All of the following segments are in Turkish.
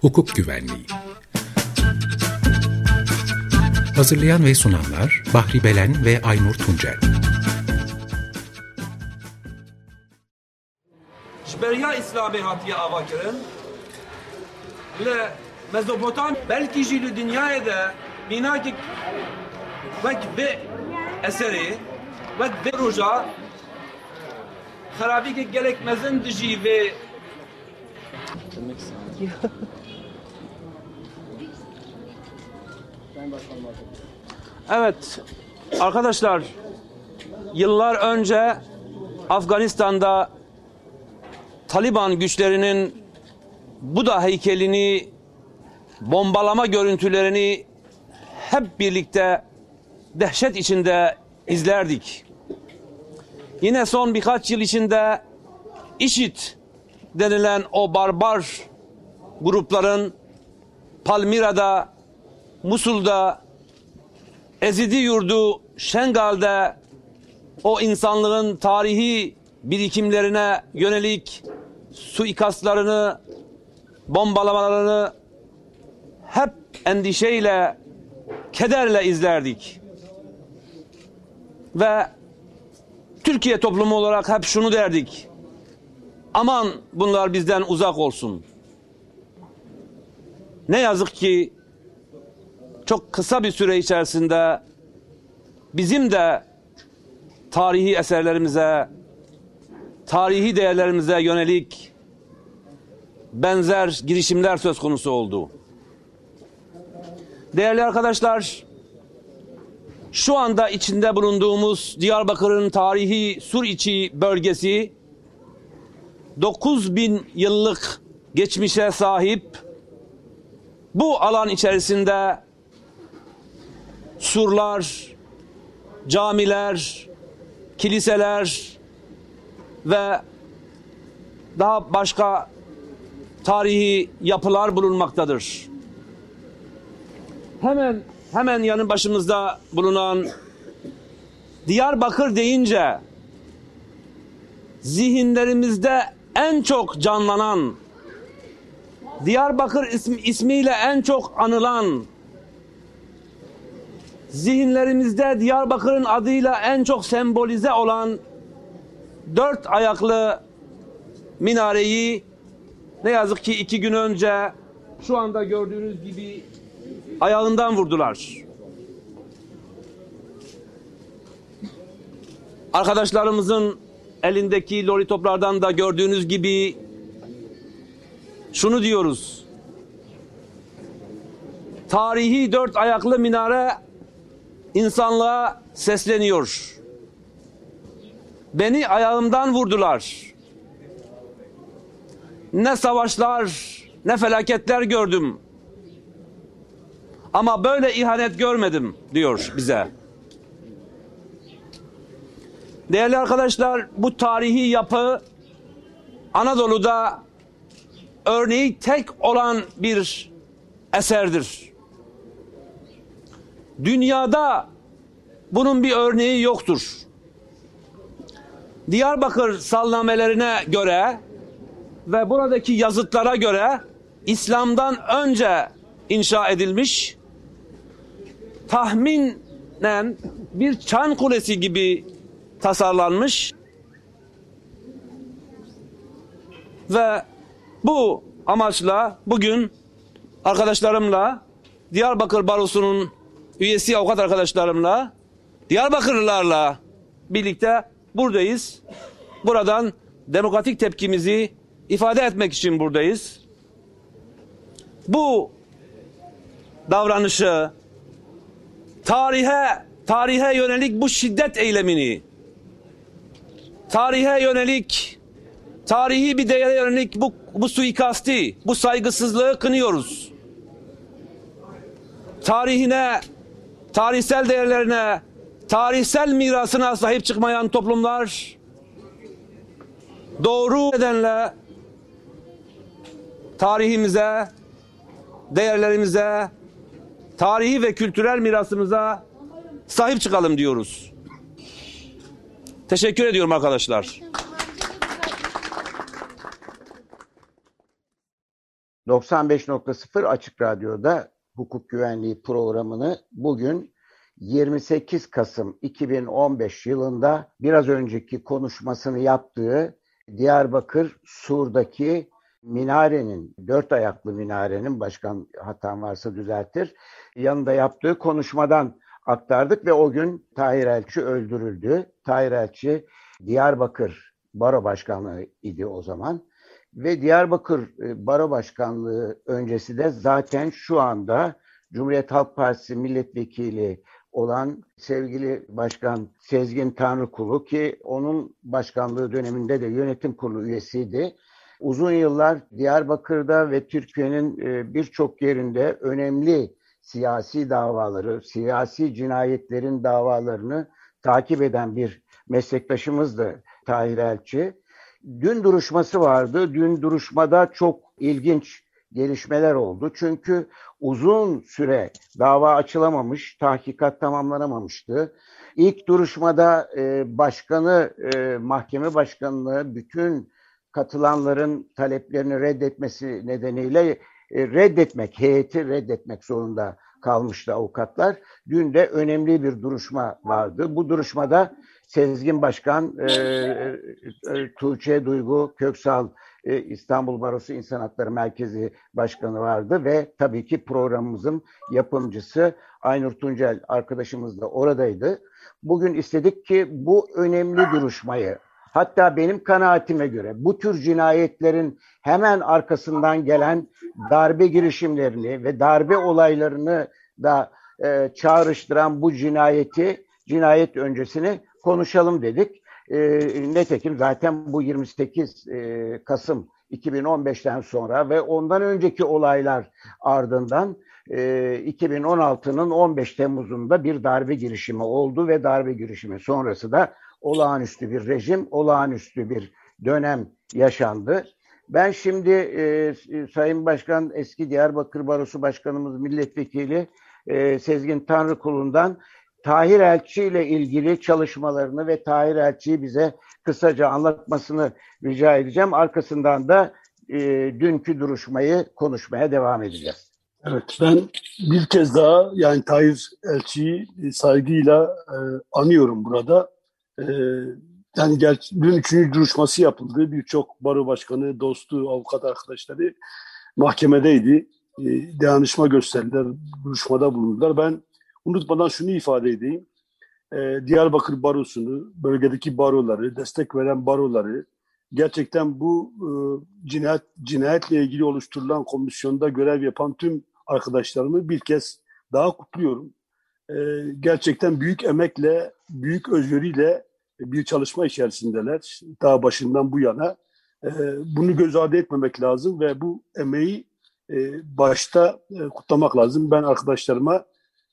hukuk güvenliği. Hazırlayan ve sunanlar Bahri Belen ve Aynur Tuncel. Şberiya İslami hatiye avakirin le Mezopotam belki jî li dünyayê de bînakek wek vê eserê wek vê roja xerabîkek gelek mezin Evet arkadaşlar yıllar önce Afganistan'da Taliban güçlerinin Buda heykelini bombalama görüntülerini hep birlikte dehşet içinde izlerdik. Yine son birkaç yıl içinde IŞİD denilen o barbar grupların Palmira'da, Musul'da, Ezidi yurdu Şengal'de o insanlığın tarihi birikimlerine yönelik suikastlarını, bombalamalarını hep endişeyle, kederle izlerdik. Ve Türkiye toplumu olarak hep şunu derdik. Aman bunlar bizden uzak olsun. Ne yazık ki çok kısa bir süre içerisinde bizim de tarihi eserlerimize, tarihi değerlerimize yönelik benzer girişimler söz konusu oldu. Değerli arkadaşlar, şu anda içinde bulunduğumuz Diyarbakır'ın tarihi Suriçi bölgesi 9000 yıllık geçmişe sahip bu alan içerisinde surlar, camiler, kiliseler ve daha başka tarihi yapılar bulunmaktadır. Hemen hemen yanı başımızda bulunan Diyarbakır deyince zihinlerimizde en çok canlanan Diyarbakır ismi, ismiyle en çok anılan zihinlerimizde Diyarbakır'ın adıyla en çok sembolize olan dört ayaklı minareyi ne yazık ki iki gün önce şu anda gördüğünüz gibi ayağından vurdular. Arkadaşlarımızın elindeki lori toplardan da gördüğünüz gibi şunu diyoruz. Tarihi dört ayaklı minare insanlığa sesleniyor. Beni ayağımdan vurdular. Ne savaşlar, ne felaketler gördüm. Ama böyle ihanet görmedim diyor bize. Değerli arkadaşlar bu tarihi yapı Anadolu'da örneği tek olan bir eserdir. Dünyada bunun bir örneği yoktur. Diyarbakır sallamelerine göre ve buradaki yazıtlara göre İslam'dan önce inşa edilmiş tahminen bir çan kulesi gibi tasarlanmış ve bu amaçla bugün arkadaşlarımla Diyarbakır Barosu'nun üyesi avukat arkadaşlarımla Diyarbakırlılarla birlikte buradayız. Buradan demokratik tepkimizi ifade etmek için buradayız. Bu davranışı tarihe tarihe yönelik bu şiddet eylemini tarihe yönelik tarihi bir değere yönelik bu, bu suikasti, bu saygısızlığı kınıyoruz. Tarihine, tarihsel değerlerine, tarihsel mirasına sahip çıkmayan toplumlar doğru nedenle tarihimize, değerlerimize, tarihi ve kültürel mirasımıza sahip çıkalım diyoruz. Teşekkür ediyorum arkadaşlar. 95.0 Açık Radyo'da hukuk güvenliği programını bugün 28 Kasım 2015 yılında biraz önceki konuşmasını yaptığı Diyarbakır Sur'daki minarenin, dört ayaklı minarenin, başkan hatam varsa düzeltir, yanında yaptığı konuşmadan aktardık ve o gün Tahir Elçi öldürüldü. Tahir Elçi Diyarbakır Baro Başkanlığı idi o zaman. Ve Diyarbakır e, Baro Başkanlığı öncesi de zaten şu anda Cumhuriyet Halk Partisi milletvekili olan sevgili Başkan Sezgin Tanrıkulu ki onun başkanlığı döneminde de yönetim kurulu üyesiydi. Uzun yıllar Diyarbakır'da ve Türkiye'nin e, birçok yerinde önemli siyasi davaları, siyasi cinayetlerin davalarını takip eden bir meslektaşımızdı Tahir Elçi. Dün duruşması vardı. Dün duruşmada çok ilginç gelişmeler oldu. Çünkü uzun süre dava açılamamış, tahkikat tamamlanamamıştı. İlk duruşmada e, başkanı, e, mahkeme başkanlığı bütün katılanların taleplerini reddetmesi nedeniyle e, reddetmek, heyeti reddetmek zorunda kalmıştı avukatlar. Dün de önemli bir duruşma vardı. Bu duruşmada Sezgin Başkan, e, e, e, Tuğçe Duygu Köksal, e, İstanbul Barosu İnsan Hakları Merkezi Başkanı vardı ve tabii ki programımızın yapımcısı Aynur Tuncel arkadaşımız da oradaydı. Bugün istedik ki bu önemli duruşmayı Hatta benim kanaatime göre bu tür cinayetlerin hemen arkasından gelen darbe girişimlerini ve darbe olaylarını da e, çağrıştıran bu cinayeti, cinayet öncesini konuşalım dedik. E, netekim zaten bu 28 e, Kasım 2015'ten sonra ve ondan önceki olaylar ardından e, 2016'nın 15 Temmuz'unda bir darbe girişimi oldu ve darbe girişimi sonrası da olağanüstü bir rejim, olağanüstü bir dönem yaşandı. Ben şimdi e, Sayın Başkan, eski Diyarbakır Barosu Başkanımız, Milletvekili e, Sezgin Tanrıkulu'ndan Tahir Elçi ile ilgili çalışmalarını ve Tahir Elçi'yi bize kısaca anlatmasını rica edeceğim. Arkasından da e, dünkü duruşmayı konuşmaya devam edeceğiz. Evet ben bir kez daha yani Tahir Elçi'yi saygıyla e, anıyorum burada. E, yani gel, dün üçüncü duruşması yapıldı. Birçok baro başkanı, dostu, avukat arkadaşları mahkemedeydi. E, dayanışma gösterdiler, duruşmada bulundular. Ben unutmadan şunu ifade edeyim. E, Diyarbakır Barosu'nu, bölgedeki baroları, destek veren baroları, gerçekten bu e, cinayet cinayetle ilgili oluşturulan komisyonda görev yapan tüm arkadaşlarımı bir kez daha kutluyorum. E, gerçekten büyük emekle, büyük özveriyle bir çalışma içerisindeler. Daha başından bu yana. E, bunu göz ardı etmemek lazım ve bu emeği e, başta e, kutlamak lazım. Ben arkadaşlarıma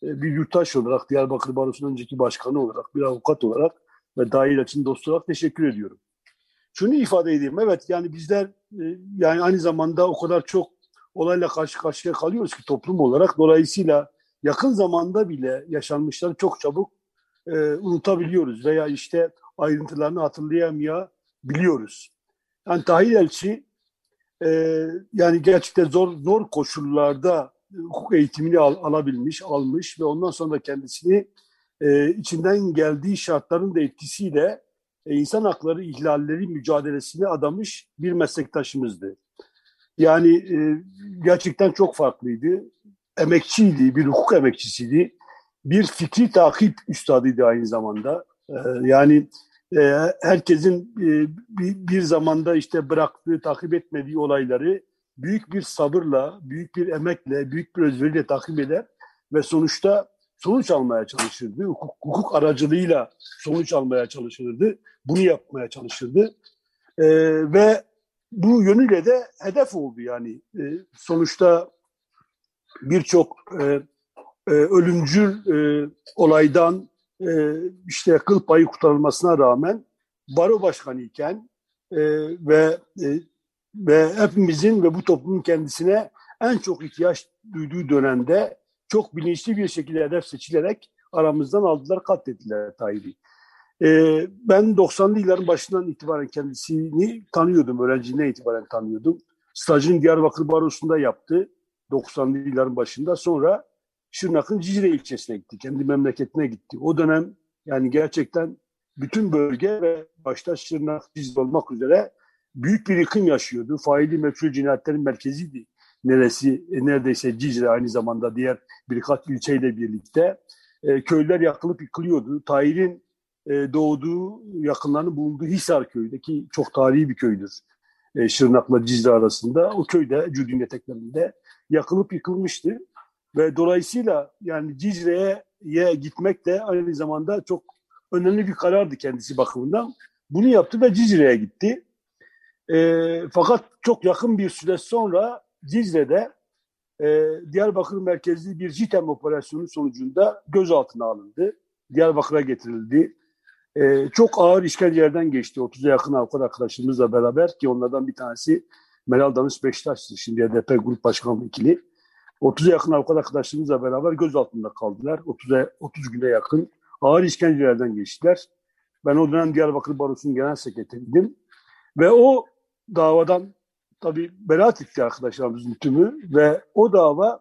bir yurttaş olarak, Diyarbakır Barosu'nun önceki başkanı olarak, bir avukat olarak ve dahil için dost olarak teşekkür ediyorum. Şunu ifade edeyim, evet yani bizler yani aynı zamanda o kadar çok olayla karşı karşıya kalıyoruz ki toplum olarak. Dolayısıyla yakın zamanda bile yaşanmışları çok çabuk e, unutabiliyoruz veya işte ayrıntılarını hatırlayamayabiliyoruz. Yani Tahir Elçi e, yani gerçekten zor zor koşullarda hukuk eğitimini al, alabilmiş, almış ve ondan sonra kendisini e, içinden geldiği şartların da etkisiyle e, insan hakları ihlalleri mücadelesine adamış bir meslektaşımızdı. Yani e, gerçekten çok farklıydı. Emekçiydi, bir hukuk emekçisiydi. Bir fikri takip üstadıydı aynı zamanda. E, yani e, herkesin e, bir, bir zamanda işte bıraktığı, takip etmediği olayları büyük bir sabırla, büyük bir emekle, büyük bir özveriyle takip eder ve sonuçta sonuç almaya çalışırdı. Hukuk, hukuk aracılığıyla sonuç almaya çalışırdı. Bunu yapmaya çalışırdı. E, ve bu yönüyle de hedef oldu yani. E, sonuçta birçok e, e, ölümcül e, olaydan e, işte kıl payı kurtarılmasına rağmen baro başkanı iken e, ve e, ve hepimizin ve bu toplumun kendisine en çok ihtiyaç duyduğu dönemde çok bilinçli bir şekilde hedef seçilerek aramızdan aldılar, katlettiler Tayyip'i. Ee, ben 90'lı yılların başından itibaren kendisini tanıyordum, öğrenciliğine itibaren tanıyordum. stajını Diyarbakır Barosu'nda yaptı 90'lı yılların başında. Sonra Şırnak'ın Cizre ilçesine gitti. Kendi memleketine gitti. O dönem yani gerçekten bütün bölge ve başta Şırnak, Cizre olmak üzere büyük bir yıkım yaşıyordu. Faili meçhul cinayetlerin merkeziydi. Neresi, e, neredeyse Cizre aynı zamanda diğer birkaç ilçeyle birlikte. E, köyler yakılıp yıkılıyordu. Tahir'in e, doğduğu, yakınlarının bulunduğu Hisar köyündeki çok tarihi bir köydür. E, Şırnak'la Cizre arasında. O köyde Cüdün eteklerinde yakılıp yıkılmıştı. Ve dolayısıyla yani Cizre'ye gitmek de aynı zamanda çok önemli bir karardı kendisi bakımından. Bunu yaptı ve Cizre'ye gitti. E, fakat çok yakın bir süre sonra Cizre'de e, Diyarbakır merkezli bir JITEM operasyonu sonucunda gözaltına alındı. Diyarbakır'a getirildi. E, çok ağır işkencelerden geçti. 30'a yakın avukat arkadaşımızla beraber ki onlardan bir tanesi Meral Danış Beşiktaş'tı. Şimdi HDP Grup Başkanı Vekili. 30'a yakın avukat arkadaşımızla beraber gözaltında kaldılar. 30'a 30 güne yakın ağır işkencelerden geçtiler. Ben o dönem Diyarbakır Barosu'nun genel sekreteriydim. Ve o davadan tabii beraat etti arkadaşlarımızın tümü ve o dava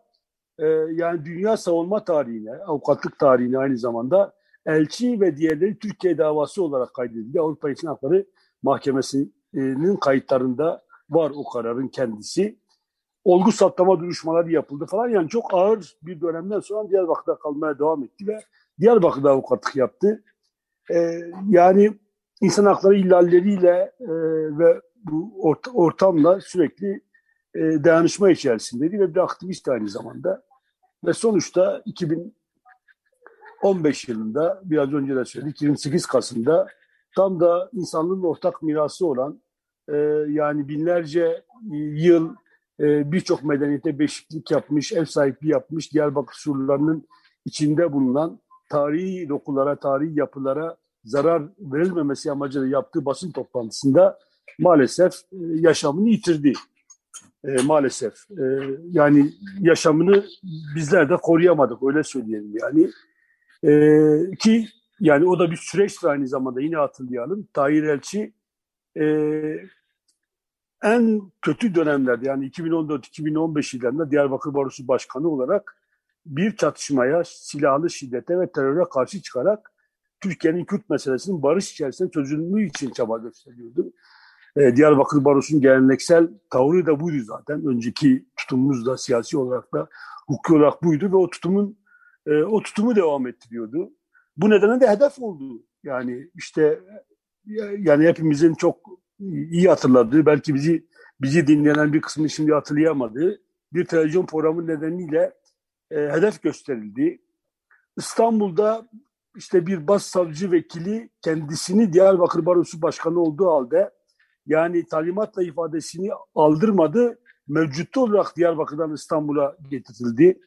e, yani dünya savunma tarihine, avukatlık tarihine aynı zamanda elçi ve diğerleri Türkiye davası olarak kaydedildi. Avrupa İnsan Hakları Mahkemesi'nin kayıtlarında var o kararın kendisi. Olgu satlama duruşmaları yapıldı falan. Yani çok ağır bir dönemden sonra Diyarbakır'da kalmaya devam etti ve Diyarbakır'da avukatlık yaptı. Ee, yani insan hakları illalleriyle e, ve bu ort ortamla sürekli e, dayanışma içerisindeydi ve bir aktivist aynı zamanda. Ve sonuçta 2015 yılında biraz önce de söyledik 28 Kasım'da tam da insanlığın ortak mirası olan e, yani binlerce yıl e, birçok medeniyete beşiklik yapmış, ev sahipliği yapmış Diyarbakır surlarının içinde bulunan tarihi dokulara, tarihi yapılara zarar verilmemesi amacıyla yaptığı basın toplantısında maalesef e, yaşamını yitirdi. E, maalesef. E, yani yaşamını bizler de koruyamadık öyle söyleyelim yani. Ki yani o da bir süreçtir aynı zamanda yine hatırlayalım. Tahir Elçi en kötü dönemlerde yani 2014-2015 yıllarında Diyarbakır Barosu Başkanı olarak bir çatışmaya, silahlı şiddete ve teröre karşı çıkarak Türkiye'nin Kürt meselesinin barış içerisinde çözülmüğü için çaba gösteriyordu. Ee, Diyarbakır Barosu'nun geleneksel tavrı da buydu zaten. Önceki tutumumuz da siyasi olarak da hukuki olarak buydu ve o tutumun e, o tutumu devam ettiriyordu. Bu nedenle de hedef oldu. Yani işte yani hepimizin çok iyi hatırladığı, belki bizi bizi dinleyen bir kısmı şimdi hatırlayamadığı bir televizyon programı nedeniyle e, hedef gösterildi. İstanbul'da işte bir başsavcı vekili kendisini Diyarbakır Barosu Başkanı olduğu halde yani talimatla ifadesini aldırmadı. Mevcutlu olarak Diyarbakır'dan İstanbul'a getirildi.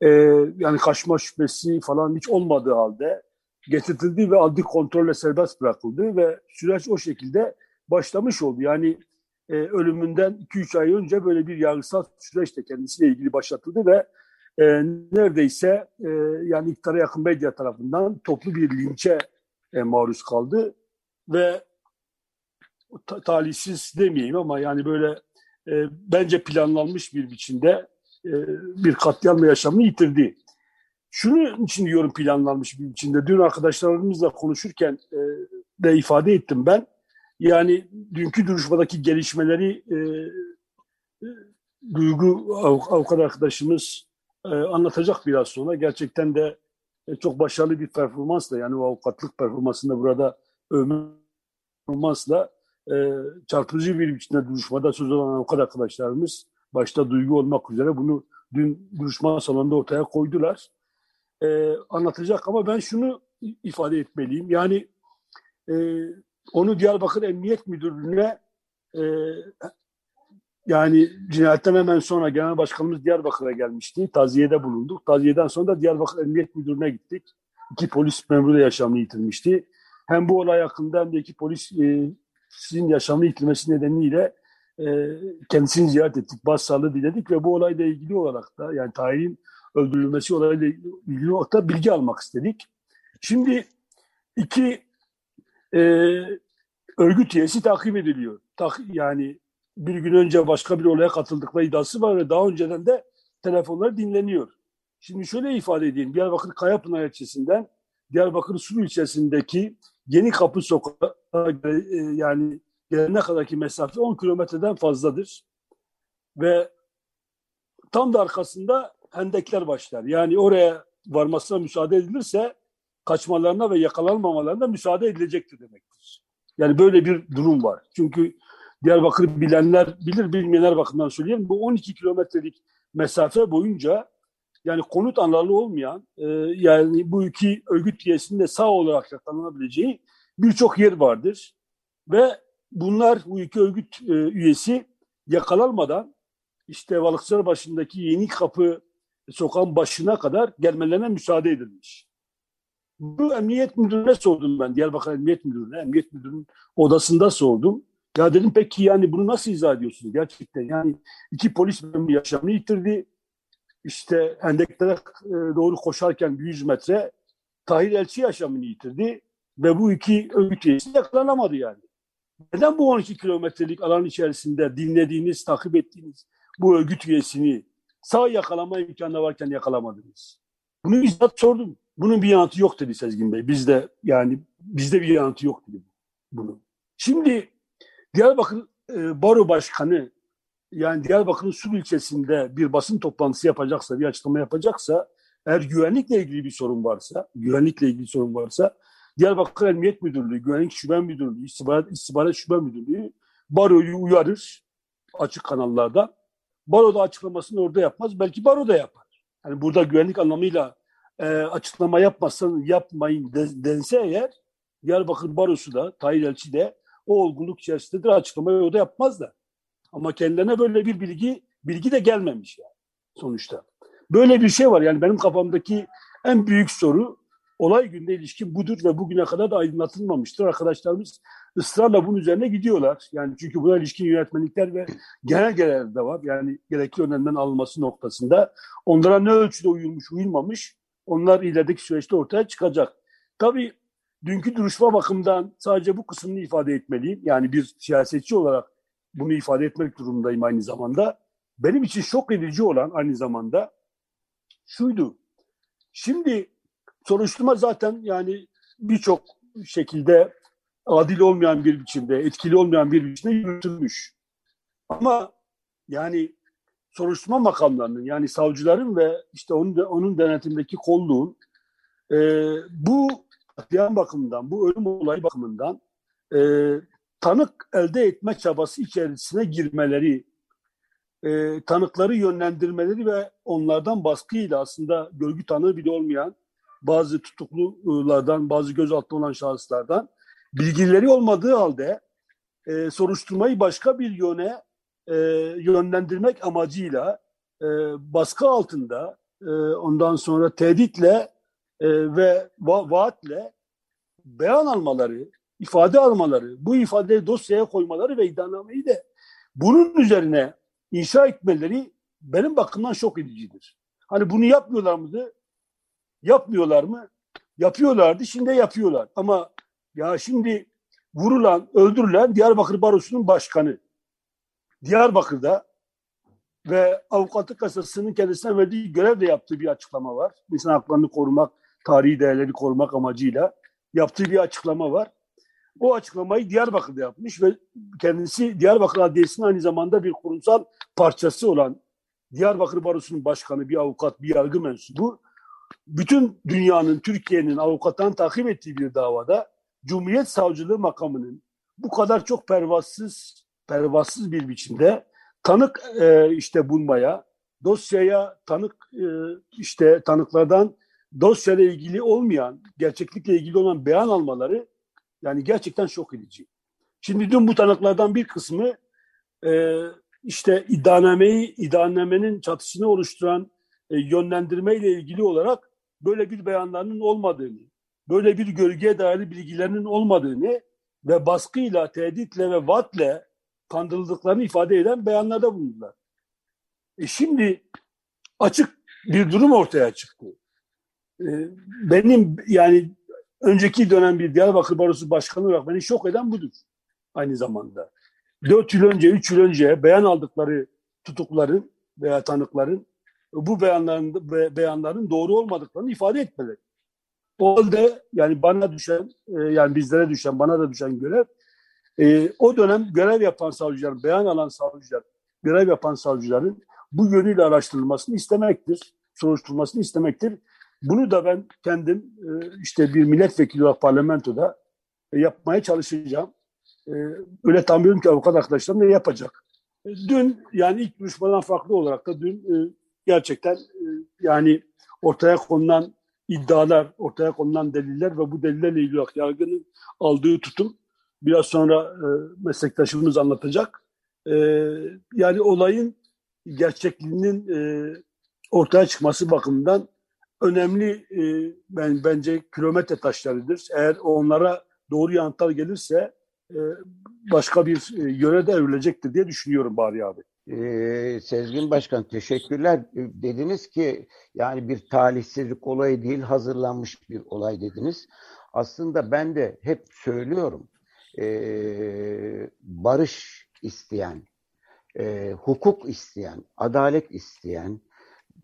Ee, yani kaçma şüphesi falan hiç olmadığı halde getirildi ve adli kontrolle serbest bırakıldı ve süreç o şekilde başlamış oldu. Yani e, ölümünden 2-3 ay önce böyle bir yargısal süreç de kendisiyle ilgili başlatıldı ve e, neredeyse e, yani iktidara yakın medya tarafından toplu bir linçe e, maruz kaldı ve ta, talihsiz demeyeyim ama yani böyle e, bence planlanmış bir biçimde e, bir katliamla yaşamını yitirdi. Şunu için diyorum planlanmış bir biçimde. Dün arkadaşlarımızla konuşurken e, de ifade ettim ben. Yani dünkü duruşmadaki gelişmeleri e, e, Duygu avukat arkadaşımız e, anlatacak biraz sonra. Gerçekten de e, çok başarılı bir performansla yani o avukatlık performansında burada övme performansla e, çarpıcı bir biçimde duruşmada söz olan avukat arkadaşlarımız başta Duygu olmak üzere bunu dün duruşma salonunda ortaya koydular. E, anlatacak ama ben şunu ifade etmeliyim. Yani e, onu Diyarbakır Emniyet Müdürlüğü'ne e, yani cinayetten hemen sonra Genel Başkanımız Diyarbakır'a gelmişti. Taziyede bulunduk. Taziyeden sonra da Diyarbakır Emniyet Müdürlüğü'ne gittik. İki polis memuru da yaşamını yitirmişti. Hem bu olay hakkında hem de iki polis e, yaşamını yitirmesi nedeniyle e, kendisini ziyaret ettik. Başsağlığı diledik ve bu olayla ilgili olarak da yani Tahir'in öldürülmesi olayla ilgili olarak da bilgi almak istedik. Şimdi iki e, örgüt üyesi takip ediliyor. Tak, yani bir gün önce başka bir olaya katıldıkları iddiası var ve daha önceden de telefonları dinleniyor. Şimdi şöyle ifade edeyim. Diyarbakır Kayapınar ilçesinden Diyarbakır Sulu ilçesindeki Yeni Kapı Sokağı e, yani gelene kadarki mesafe 10 kilometreden fazladır. Ve tam da arkasında hendekler başlar. Yani oraya varmasına müsaade edilirse kaçmalarına ve yakalanmamalarına müsaade edilecektir demektir. Yani böyle bir durum var. Çünkü Diyarbakır bilenler bilir bilmeyenler bakımından söyleyeyim. Bu 12 kilometrelik mesafe boyunca yani konut anlamlı olmayan e, yani bu iki örgüt üyesinin sağ olarak yakalanabileceği birçok yer vardır. Ve bunlar bu iki örgüt e, üyesi yakalanmadan işte Balıkçılar başındaki yeni kapı sokağın başına kadar gelmelerine müsaade edilmiş. Bu emniyet müdürüne sordum ben. Diyarbakır Emniyet Müdürü'ne, emniyet müdürünün odasında sordum. Ya dedim peki yani bunu nasıl izah ediyorsunuz gerçekten? Yani iki polis memuru yaşamını yitirdi. İşte endeklere doğru koşarken 100 metre Tahir Elçi yaşamını yitirdi. Ve bu iki örgüt üyesi yakalanamadı yani. Neden bu 12 kilometrelik alan içerisinde dinlediğiniz, takip ettiğiniz bu örgüt üyesini sağ yakalama imkanı varken yakalamadınız? Bunu bizzat sordum. Bunun bir yanıtı yok dedi Sezgin Bey. Bizde yani bizde bir yanıtı yok dedi bunu. Şimdi Diyarbakır e, Baro Başkanı yani Diyarbakır'ın Sur ilçesinde bir basın toplantısı yapacaksa, bir açıklama yapacaksa, eğer güvenlikle ilgili bir sorun varsa, güvenlikle ilgili sorun varsa, Diyarbakır Emniyet Müdürlüğü, Güvenlik Şube Müdürlüğü, İstihbarat, İstihbarat Şube Müdürlüğü Baro'yu uyarır açık kanallarda. Baro da açıklamasını orada yapmaz, belki Baro da yapar. Yani burada güvenlik anlamıyla e, açıklama yapmazsan yapmayın dense eğer Diyarbakır Barosu da, Tahir Elçi de o olgunluk içerisindedir. Açıklamayı o da yapmaz da. Ama kendilerine böyle bir bilgi bilgi de gelmemiş yani sonuçta. Böyle bir şey var. Yani benim kafamdaki en büyük soru olay günde ilişkin budur ve bugüne kadar da aydınlatılmamıştır. Arkadaşlarımız ısrarla bunun üzerine gidiyorlar. Yani çünkü buna ilişkin yönetmenlikler ve genelgeler de var. Yani gerekli önlemden alınması noktasında. Onlara ne ölçüde uyulmuş, uyulmamış onlar ilerideki süreçte ortaya çıkacak. Tabii dünkü duruşma bakımından sadece bu kısmını ifade etmeliyim. Yani bir siyasetçi olarak bunu ifade etmek durumundayım aynı zamanda. Benim için şok edici olan aynı zamanda şuydu. Şimdi soruşturma zaten yani birçok şekilde adil olmayan bir biçimde, etkili olmayan bir biçimde yürütülmüş. Ama yani soruşturma makamlarının yani savcıların ve işte onun, onun denetimdeki kolluğun e, bu katliam bakımından, bu ölüm olayı bakımından e, tanık elde etme çabası içerisine girmeleri, e, tanıkları yönlendirmeleri ve onlardan baskıyla aslında görgü tanığı bile olmayan bazı tutuklulardan, bazı gözaltı olan şahıslardan bilgileri olmadığı halde e, soruşturmayı başka bir yöne e, yönlendirmek amacıyla e, baskı altında e, ondan sonra tehditle e, ve va vaatle beyan almaları, ifade almaları, bu ifadeyi dosyaya koymaları ve iddianameyi de bunun üzerine inşa etmeleri benim bakımdan şok edicidir. Hani bunu yapmıyorlar mıydı? Yapmıyorlar mı? Yapıyorlardı, şimdi yapıyorlar. Ama ya şimdi vurulan, öldürülen Diyarbakır Barosu'nun başkanı. Diyarbakır'da ve avukatlık kasasının kendisine verdiği görevle yaptığı bir açıklama var. İnsan haklarını korumak, tarihi değerleri korumak amacıyla yaptığı bir açıklama var. O açıklamayı Diyarbakır'da yapmış ve kendisi Diyarbakır Adliyesi'nin aynı zamanda bir kurumsal parçası olan Diyarbakır Barosu'nun başkanı, bir avukat, bir yargı mensubu bütün dünyanın, Türkiye'nin avukattan takip ettiği bir davada Cumhuriyet Savcılığı makamının bu kadar çok pervasız, pervasız bir biçimde tanık e, işte bulmaya, dosyaya tanık e, işte tanıklardan dosyayla ilgili olmayan, gerçeklikle ilgili olan beyan almaları yani gerçekten şok edici. Şimdi dün bu tanıklardan bir kısmı e, işte iddianameyi, iddianamenin çatısını oluşturan e, yönlendirme ile ilgili olarak böyle bir beyanlarının olmadığını, böyle bir gölgeye dair bilgilerinin olmadığını ve baskıyla, tehditle ve vaatle kandırıldıklarını ifade eden beyanlarda bulundular. E şimdi açık bir durum ortaya çıktı. E, benim yani önceki dönem bir Diyarbakır Barosu Başkanı olarak beni şok eden budur aynı zamanda. 4 yıl önce, 3 yıl önce beyan aldıkları tutukların veya tanıkların bu beyanların beyanların doğru olmadıklarını ifade etmeleri. O halde yani bana düşen, e, yani bizlere düşen, bana da düşen görev e, o dönem görev yapan savcılar, beyan alan savcılar, görev yapan savcıların bu yönüyle araştırılmasını istemektir, soruşturulmasını istemektir. Bunu da ben kendim e, işte bir milletvekili olarak parlamentoda yapmaya çalışacağım. Öyle tanıyorum ki avukat arkadaşlarım ne yapacak. Dün yani ilk duruşmadan farklı olarak da dün gerçekten yani ortaya konulan iddialar, ortaya konulan deliller ve bu delillerle ilgili olarak yargının aldığı tutum biraz sonra e, meslektaşımız anlatacak. E, yani olayın gerçekliğinin e, ortaya çıkması bakımından önemli e, ben bence kilometre taşlarıdır. Eğer onlara doğru yanıtlar gelirse e, başka bir e, yöne de evrilecektir diye düşünüyorum Bari abi. Ee, Sezgin Başkan teşekkürler. Ee, dediniz ki yani bir talihsizlik olayı değil hazırlanmış bir olay dediniz. Aslında ben de hep söylüyorum e, barış isteyen, e, hukuk isteyen, adalet isteyen,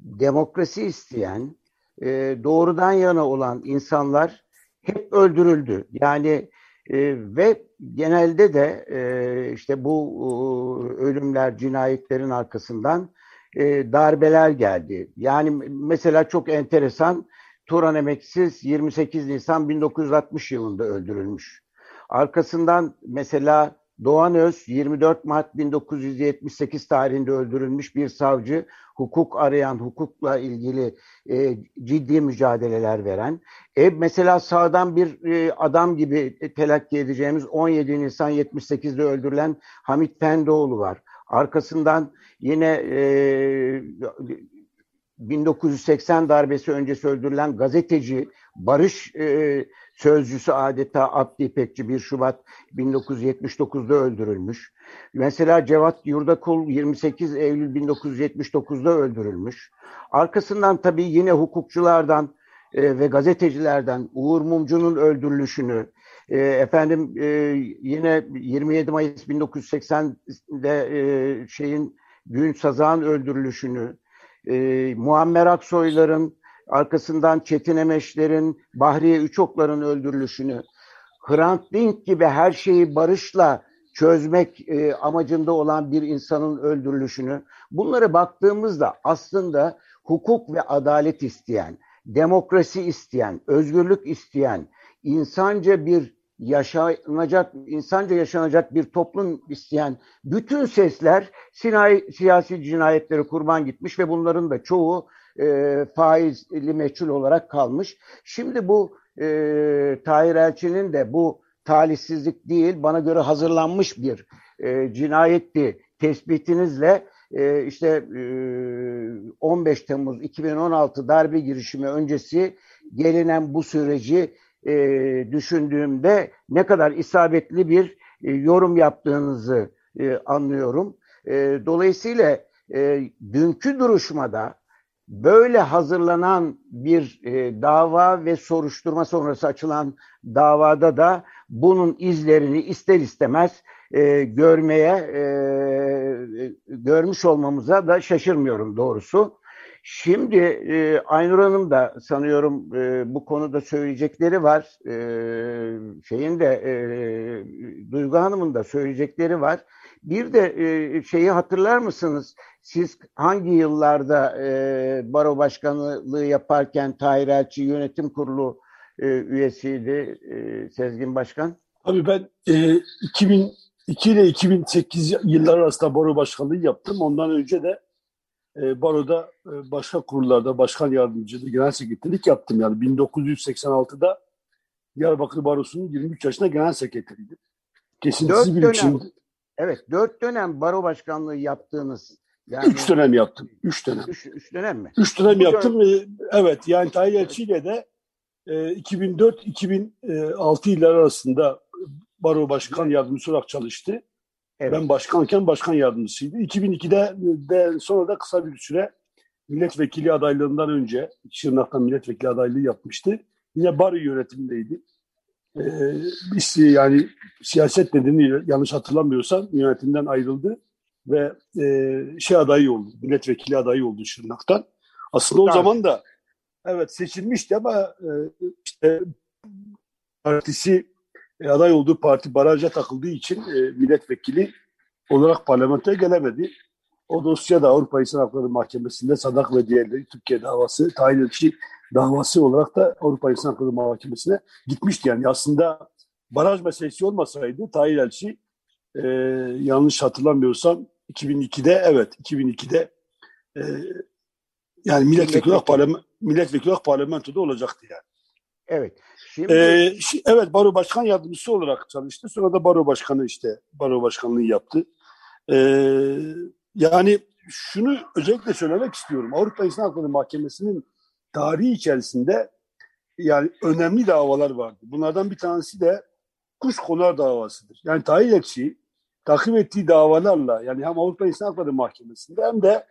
demokrasi isteyen, e, doğrudan yana olan insanlar hep öldürüldü. Yani e, ve genelde de e, işte bu e, ölümler, cinayetlerin arkasından e, darbeler geldi. Yani mesela çok enteresan Turan Emeksiz 28 Nisan 1960 yılında öldürülmüş. Arkasından mesela Doğan Öz 24 Mart 1978 tarihinde öldürülmüş bir savcı, hukuk arayan, hukukla ilgili e, ciddi mücadeleler veren. E, mesela sağdan bir e, adam gibi telakki edeceğimiz 17 Nisan 78'de öldürülen Hamit Pendoğlu var. Arkasından yine e, 1980 darbesi öncesi öldürülen gazeteci Barış e, sözcüsü adeta Abdi İpekçi 1 Şubat 1979'da öldürülmüş. Mesela Cevat Yurdakul 28 Eylül 1979'da öldürülmüş. Arkasından tabii yine hukukçulardan e, ve gazetecilerden Uğur Mumcu'nun öldürülüşünü, e, efendim e, yine 27 Mayıs 1980'de e, şeyin Gün Sazağ'ın öldürülüşünü, e, Muammer Aksoyların arkasından Çetin Emeşler'in, Bahriye Üçoklar'ın öldürülüşünü, Hrant Dink gibi her şeyi barışla çözmek e, amacında olan bir insanın öldürülüşünü, bunlara baktığımızda aslında hukuk ve adalet isteyen, demokrasi isteyen, özgürlük isteyen, insanca bir yaşanacak, insanca yaşanacak bir toplum isteyen bütün sesler sinayi, siyasi cinayetlere kurban gitmiş ve bunların da çoğu e, faizli meçhul olarak kalmış. Şimdi bu e, Tahir Elçi'nin de bu talihsizlik değil bana göre hazırlanmış bir e, cinayetti tespitinizle e, işte e, 15 Temmuz 2016 darbe girişimi öncesi gelinen bu süreci e, düşündüğümde ne kadar isabetli bir e, yorum yaptığınızı e, anlıyorum. E, dolayısıyla e, dünkü duruşmada böyle hazırlanan bir e, dava ve soruşturma sonrası açılan davada da bunun izlerini ister istemez e, görmeye e, görmüş olmamıza da şaşırmıyorum doğrusu. Şimdi e, Aynur Hanım da sanıyorum e, bu konuda söyleyecekleri var. E, şeyin de e, Duygu Hanım'ın da söyleyecekleri var. Bir de e, şeyi hatırlar mısınız? Siz hangi yıllarda e, baro başkanlığı yaparken Tahir Elçi yönetim kurulu e, üyesiydi e, Sezgin Başkan? Abi ben e, 2002 ile 2008 yıllar arasında baro başkanlığı yaptım. Ondan önce de e, baroda e, başka kurullarda başkan yardımcılığı, genel sekreterlik yaptım. Yani 1986'da Diyarbakır Barosu'nun 23 yaşında genel sekreteriydim. Kesintisiz bir biçimde. Evet, dört dönem baro başkanlığı yaptığınız yani, üç dönem yaptım. Üç dönem. Üç, üç dönem mi? Üç dönem Bu yaptım. Dönem... Evet yani Tayyip Elçi ile de e, 2004-2006 yılları arasında baro başkan yardımcısı olarak çalıştı. Evet. Ben başkanken başkan yardımcısıydı. 2002'de de sonra da kısa bir süre milletvekili adaylığından önce Şırnak'tan milletvekili adaylığı yapmıştı. Yine baro yönetimindeydi. E, yani siyaset nedeniyle yanlış hatırlamıyorsam yönetimden ayrıldı ve e, şey adayı oldu, milletvekili adayı oldu Şırnak'tan. Aslında o zaman da evet seçilmişti ama e, işte partisi e, aday olduğu parti baraja takıldığı için e, milletvekili olarak parlamentoya gelemedi. O dosya da Avrupa İnsan Hakları Mahkemesi'nde Sadak ve diğerleri Türkiye davası, tayin edici davası olarak da Avrupa İnsan Hakları Mahkemesi'ne gitmişti. Yani aslında baraj meselesi olmasaydı Tahir Elçi e, yanlış hatırlamıyorsam 2002'de evet 2002'de e, yani milletvekili olarak parlament, milletvekili olarak parlamentoda olacaktı yani. Evet. Şimdi... Ee, evet baro başkan yardımcısı olarak çalıştı. Sonra da baro başkanı işte baro başkanlığı yaptı. Ee, yani şunu özellikle söylemek istiyorum. Avrupa İnsan Hakları Mahkemesi'nin tarihi içerisinde yani önemli davalar vardı. Bunlardan bir tanesi de kuş konar davasıdır. Yani Tahir Ekşi takip ettiği davalarla yani hem Avrupa İnsan Hakları Mahkemesi'nde hem de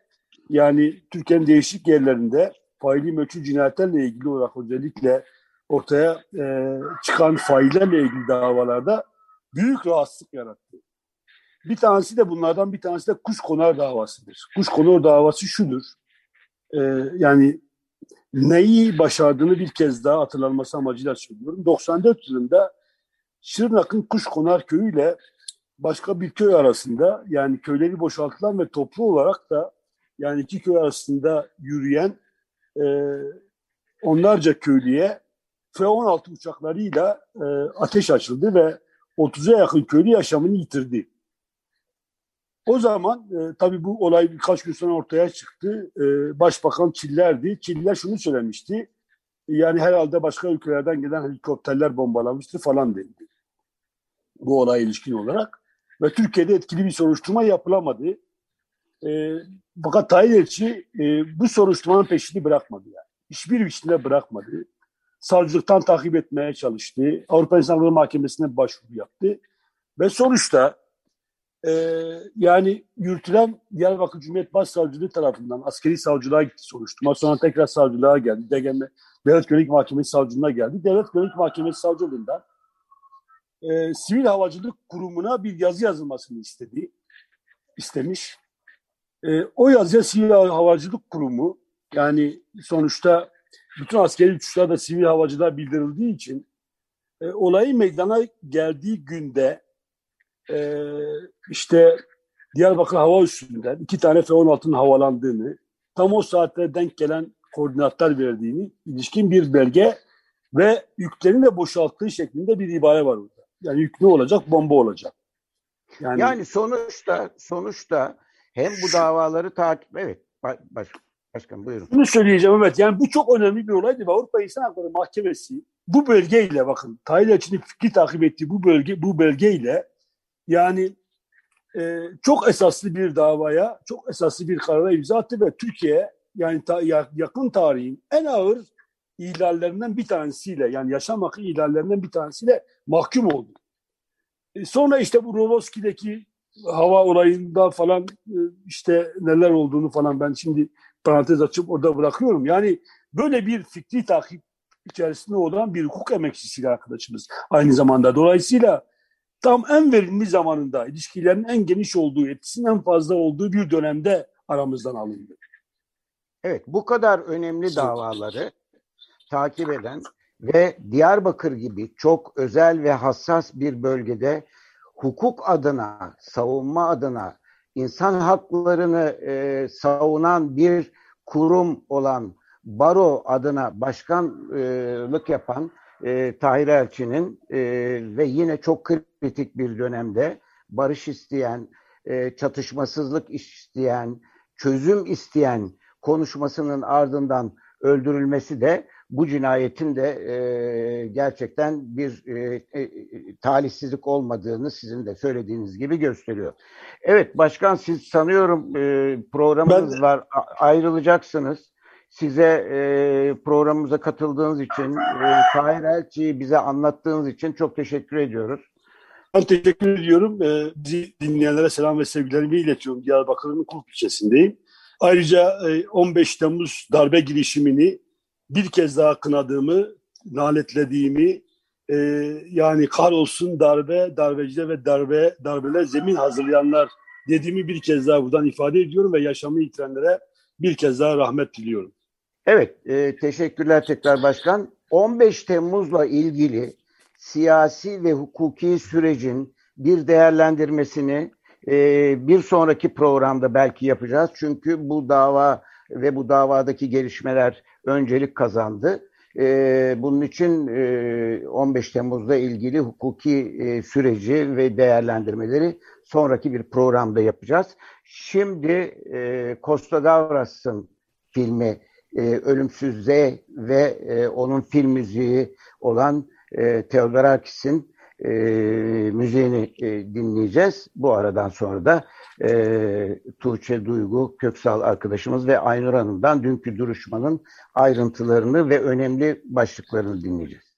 yani Türkiye'nin değişik yerlerinde faili meçhul cinayetlerle ilgili olarak özellikle ortaya e, çıkan faillerle ilgili davalarda büyük rahatsızlık yarattı. Bir tanesi de bunlardan bir tanesi de kuş konar davasıdır. Kuş konar davası şudur. E, yani neyi başardığını bir kez daha hatırlanması amacıyla söylüyorum. 94 yılında Şırnak'ın Kuş Konar Köyü ile başka bir köy arasında yani köyleri boşaltılan ve toplu olarak da yani iki köy arasında yürüyen e, onlarca köylüye F-16 uçaklarıyla e, ateş açıldı ve 30'a yakın köylü yaşamını yitirdi. O zaman e, tabii bu olay birkaç gün sonra ortaya çıktı. E, Başbakan Çiller'di. Çiller şunu söylemişti. Yani herhalde başka ülkelerden gelen helikopterler bombalamıştı falan dedi. Bu olaya ilişkin olarak. Ve Türkiye'de etkili bir soruşturma yapılamadı. E, fakat Tayyip Elçi e, bu soruşturmanın peşini bırakmadı yani. Hiçbir biçimde bırakmadı. Savcılıktan takip etmeye çalıştı. Avrupa İnsan Hakları Mahkemesi'ne başvuru yaptı. Ve sonuçta e, yani yürütülen Diyarbakır Cumhuriyet Başsavcılığı tarafından askeri savcılığa gitti soruşturma. Sonra tekrar savcılığa geldi. DGM, Devlet Güvenlik Mahkemesi savcılığına geldi. Devlet Güvenlik Mahkemesi savcılığından e, Sivil Havacılık Kurumu'na bir yazı yazılmasını istedi. istemiş. E, o yazıya Sivil Havacılık Kurumu yani sonuçta bütün askeri uçuşlar da sivil havacılığa bildirildiği için e, olayı meydana geldiği günde e, işte Diyarbakır hava üssünden iki tane F-16'nın havalandığını, tam o saatte denk gelen koordinatlar verdiğini ilişkin bir belge ve yüklerin de boşalttığı şeklinde bir ibare var orada. Yani yük ne olacak? Bomba olacak. Yani, yani sonuçta sonuçta hem bu davaları takip evet baş, başkan buyurun. Bunu söyleyeceğim evet. Yani bu çok önemli bir olaydı ve Avrupa İnsan Hakları Mahkemesi bu belgeyle bakın Tahir için fikri takip ettiği bu belge bu belgeyle yani e, çok esaslı bir davaya, çok esaslı bir karara imza attı ve Türkiye yani ta, yakın tarihin en ağır ihlallerinden bir tanesiyle yani yaşam hakkı ihlallerinden bir tanesiyle mahkum oldu. E, sonra işte bu Rovoski'deki hava olayında falan e, işte neler olduğunu falan ben şimdi parantez açıp orada bırakıyorum. Yani böyle bir fikri takip içerisinde olan bir hukuk emekçisiyle arkadaşımız aynı zamanda. Dolayısıyla tam en verimli zamanında ilişkilerin en geniş olduğu, etkisinin en fazla olduğu bir dönemde aramızdan alındı. Evet, bu kadar önemli davaları takip eden ve Diyarbakır gibi çok özel ve hassas bir bölgede hukuk adına, savunma adına, insan haklarını e, savunan bir kurum olan Baro adına başkanlık yapan e, Tahir Elçi'nin e, ve yine çok kritik bir dönemde barış isteyen, e, çatışmasızlık isteyen, çözüm isteyen konuşmasının ardından öldürülmesi de bu cinayetin de e, gerçekten bir e, e, talihsizlik olmadığını sizin de söylediğiniz gibi gösteriyor. Evet başkan siz sanıyorum e, programınız ben... var ayrılacaksınız. Size e, programımıza katıldığınız için, e, Tahir Elçi'yi bize anlattığınız için çok teşekkür ediyoruz. Ben teşekkür ediyorum. Ee, bizi dinleyenlere selam ve sevgilerimi iletiyorum. Diyarbakır'ın Kulp ilçesindeyim. Ayrıca 15 Temmuz darbe girişimini bir kez daha kınadığımı, naletlediğimi, e, yani olsun darbe, darbeciler ve darbe darbeler zemin hazırlayanlar dediğimi bir kez daha buradan ifade ediyorum ve yaşamı yitirenlere bir kez daha rahmet diliyorum. Evet, e, teşekkürler tekrar başkan. 15 Temmuz'la ilgili siyasi ve hukuki sürecin bir değerlendirmesini e, bir sonraki programda belki yapacağız. Çünkü bu dava ve bu davadaki gelişmeler öncelik kazandı. E, bunun için e, 15 Temmuz'la ilgili hukuki e, süreci ve değerlendirmeleri sonraki bir programda yapacağız. Şimdi e, Costa Gavras'ın filmi e, Ölümsüz Z ve e, onun film müziği olan e, Theodorakis'in e, müziğini e, dinleyeceğiz. Bu aradan sonra da e, Tuğçe Duygu Köksal arkadaşımız ve Aynur Hanım'dan dünkü duruşmanın ayrıntılarını ve önemli başlıklarını dinleyeceğiz.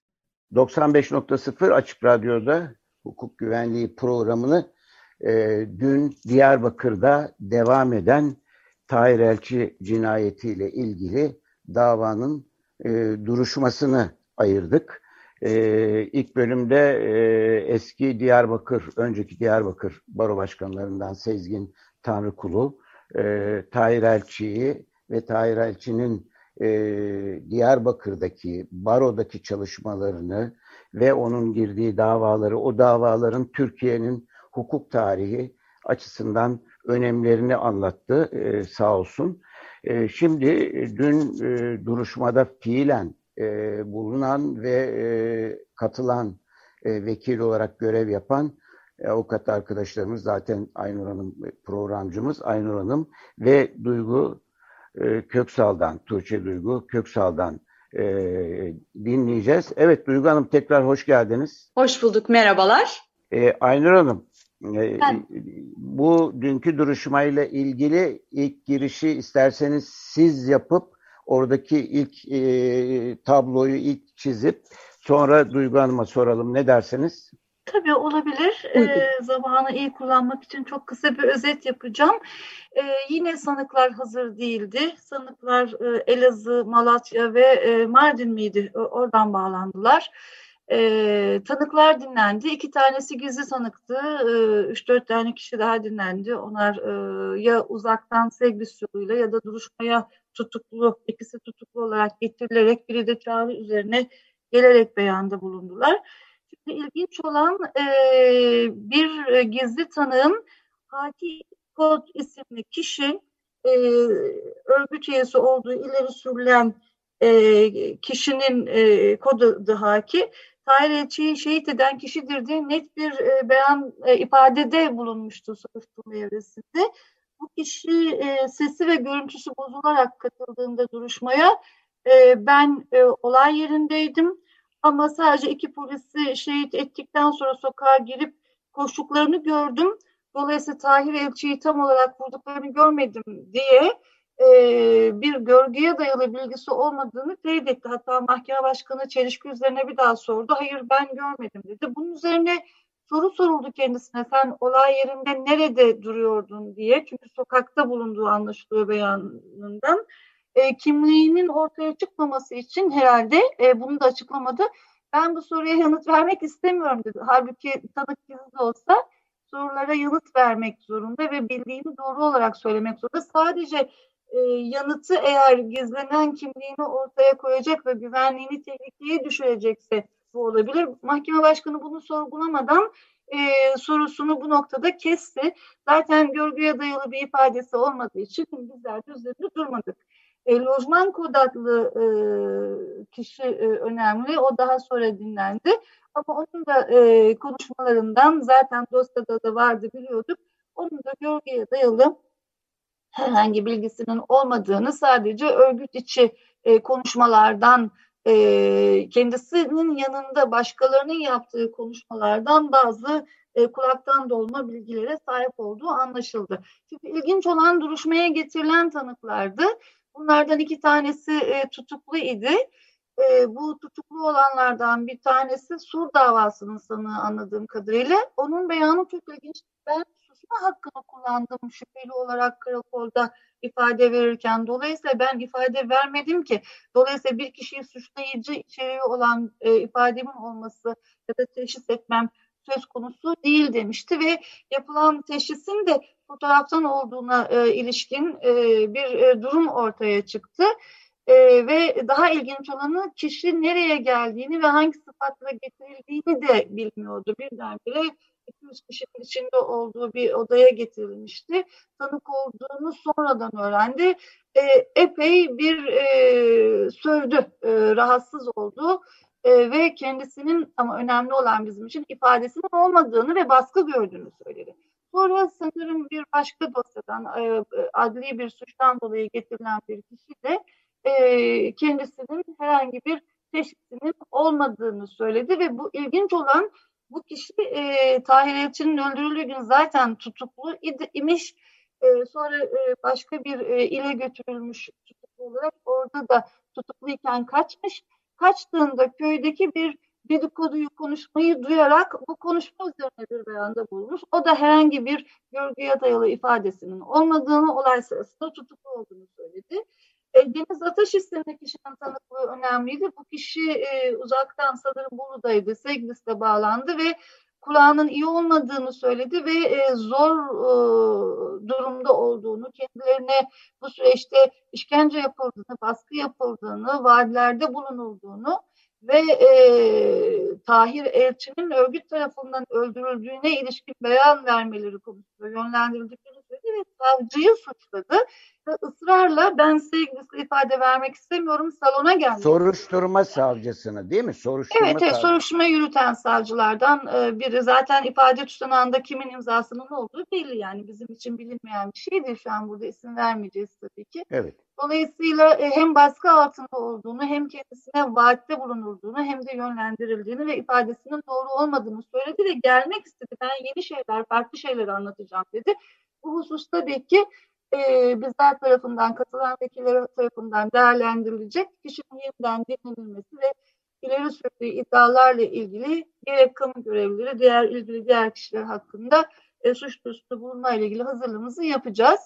95.0 Açık Radyo'da hukuk güvenliği programını e, dün Diyarbakır'da devam eden Tahir Elçi cinayetiyle ilgili davanın e, duruşmasını ayırdık. Ee, ilk bölümde e, eski Diyarbakır, önceki Diyarbakır baro başkanlarından Sezgin Tanrıkulu, e, Tahir Elçi'yi ve Tahir Elçi'nin e, Diyarbakır'daki barodaki çalışmalarını ve onun girdiği davaları, o davaların Türkiye'nin hukuk tarihi açısından önemlerini anlattı e, sağ olsun. E, şimdi e, dün e, duruşmada fiilen e, bulunan ve e, katılan e, vekil olarak görev yapan avukat arkadaşlarımız zaten Aynur Hanım programcımız Aynur Hanım ve Duygu e, Köksal'dan, Tuğçe Duygu Köksal'dan e, dinleyeceğiz. Evet Duygu Hanım tekrar hoş geldiniz. Hoş bulduk, merhabalar. E, Aynur Hanım, e, bu dünkü duruşmayla ilgili ilk girişi isterseniz siz yapıp oradaki ilk e, tabloyu ilk çizip sonra Duygu Hanım'a soralım. Ne dersiniz? Tabii olabilir. Ee, zamanı iyi kullanmak için çok kısa bir özet yapacağım. Ee, yine sanıklar hazır değildi. Sanıklar e, Elazığ, Malatya ve e, Mardin miydi? Oradan bağlandılar. E, tanıklar dinlendi. İki tanesi gizli sanıktı. E, üç dört tane kişi daha dinlendi. Onlar e, ya uzaktan sevgi yoluyla ya da duruşmaya tutuklu, ikisi tutuklu olarak getirilerek biri de çağrı üzerine gelerek beyanda bulundular. Şimdi ilginç olan e, bir gizli tanığın Haki Kod isimli kişi e, örgüt üyesi olduğu ileri sürülen e, kişinin e, kodu Haki Tahir Elçi'yi şehit eden kişidir diye net bir e, beyan e, ifadede bulunmuştu soruşturma evresinde. Bu kişi e, sesi ve görüntüsü bozularak katıldığında duruşmaya e, ben e, olay yerindeydim ama sadece iki polisi şehit ettikten sonra sokağa girip koştuklarını gördüm. Dolayısıyla Tahir Elçi'yi tam olarak vurduklarını görmedim diye e, bir görgüye dayalı bilgisi olmadığını teyit etti. Hatta mahkeme başkanı çelişki üzerine bir daha sordu. Hayır ben görmedim dedi. Bunun üzerine soru soruldu kendisine. Sen olay yerinde nerede duruyordun diye. Çünkü sokakta bulunduğu anlaşılıyor beyanından. E, kimliğinin ortaya çıkmaması için herhalde e, bunu da açıklamadı. Ben bu soruya yanıt vermek istemiyorum dedi. Halbuki tanık gizli olsa sorulara yanıt vermek zorunda ve bildiğini doğru olarak söylemek zorunda. Sadece e, yanıtı eğer gizlenen kimliğini ortaya koyacak ve güvenliğini tehlikeye düşürecekse bu olabilir. Mahkeme başkanı bunu sorgulamadan e, sorusunu bu noktada kesti. Zaten görgüye dayalı bir ifadesi olmadığı için bizler de üzerinde durmadık. E, Lojman Kod e, kişi e, önemli. O daha sonra dinlendi. Ama onun da e, konuşmalarından zaten dosyada da vardı biliyorduk. Onun da görgüye dayalı herhangi bilgisinin olmadığını sadece örgüt içi e, konuşmalardan e, kendisinin yanında başkalarının yaptığı konuşmalardan bazı e, kulaktan dolma bilgilere sahip olduğu anlaşıldı. Şimdi ilginç olan duruşmaya getirilen tanıklardı. Bunlardan iki tanesi e, tutuklu idi. E, bu tutuklu olanlardan bir tanesi Sur davasının sanığı anladığım kadarıyla. Onun beyanı çok ilginç. Ben susma hakkını kullandım şüpheli olarak karakolda ifade verirken dolayısıyla ben ifade vermedim ki dolayısıyla bir kişiyi suçlayıcı içeriği olan e, ifademin olması ya da teşhis etmem söz konusu değil demişti ve yapılan teşhisin de fotoğraftan olduğuna e, ilişkin e, bir e, durum ortaya çıktı. E, ve daha ilginç olanı kişi nereye geldiğini ve hangi sıfatla getirildiğini de bilmiyordu. Birdenbire 200 kişinin içinde olduğu bir odaya getirilmişti. Tanık olduğunu sonradan öğrendi. E, epey bir e, sövdü, e, rahatsız oldu e, ve kendisinin ama önemli olan bizim için ifadesinin olmadığını ve baskı gördüğünü söyledi. Sonra sanırım bir başka dosyadan, e, adli bir suçtan dolayı getirilen bir kişi de e, kendisinin herhangi bir teşhisinin olmadığını söyledi ve bu ilginç olan bu kişi e, Tahir Elçi'nin öldürüldüğü gün zaten tutuklu idi, imiş. E, sonra e, başka bir e, ile götürülmüş tutuklu olarak orada da tutukluyken kaçmış. Kaçtığında köydeki bir dedikoduyu konuşmayı duyarak bu konuşma üzerine bir beyanda bulmuş. O da herhangi bir görgüye dayalı ifadesinin olmadığını, olay sırasında tutuklu olduğunu söyledi. E, Deniz Ataş isimli kişinin tanıklığı önemliydi. Bu kişi e, uzaktan sanırım Bolu'daydı, Seglis'te bağlandı ve kulağının iyi olmadığını söyledi ve e, zor e, durumda olduğunu, kendilerine bu süreçte işkence yapıldığını, baskı yapıldığını, vaadilerde bulunulduğunu ve e, Tahir Elçi'nin örgüt tarafından öldürüldüğüne ilişkin beyan vermeleri konusunda yönlendirildiklerini söyledi ve savcıyı suçladı ve ısrarla ben sevgilisi ifade vermek istemiyorum salona geldi. Soruşturma savcısını değil mi? Soruşturma evet, evet soruşturma yürüten savcılardan e, biri. Zaten ifade tutanağında kimin imzasının olduğu belli yani bizim için bilinmeyen bir şeydir. Şu an burada isim vermeyeceğiz tabii ki. Evet. Dolayısıyla e, hem baskı altında olduğunu hem kendisine vaatte bulunulduğunu hem de yönlendirildiğini ve ifadesinin doğru olmadığını söyledi ve gelmek istedi. Ben yeni şeyler, farklı şeyler anlatacağım dedi. Bu husus tabii ki e, bizler tarafından, katılan vekiller tarafından değerlendirilecek kişinin yeniden dinlenilmesi ve ileri sürdüğü iddialarla ilgili gerek kamu görevlileri, diğer ilgili diğer kişiler hakkında e, suç duyurusunda bulunma ile ilgili hazırlığımızı yapacağız.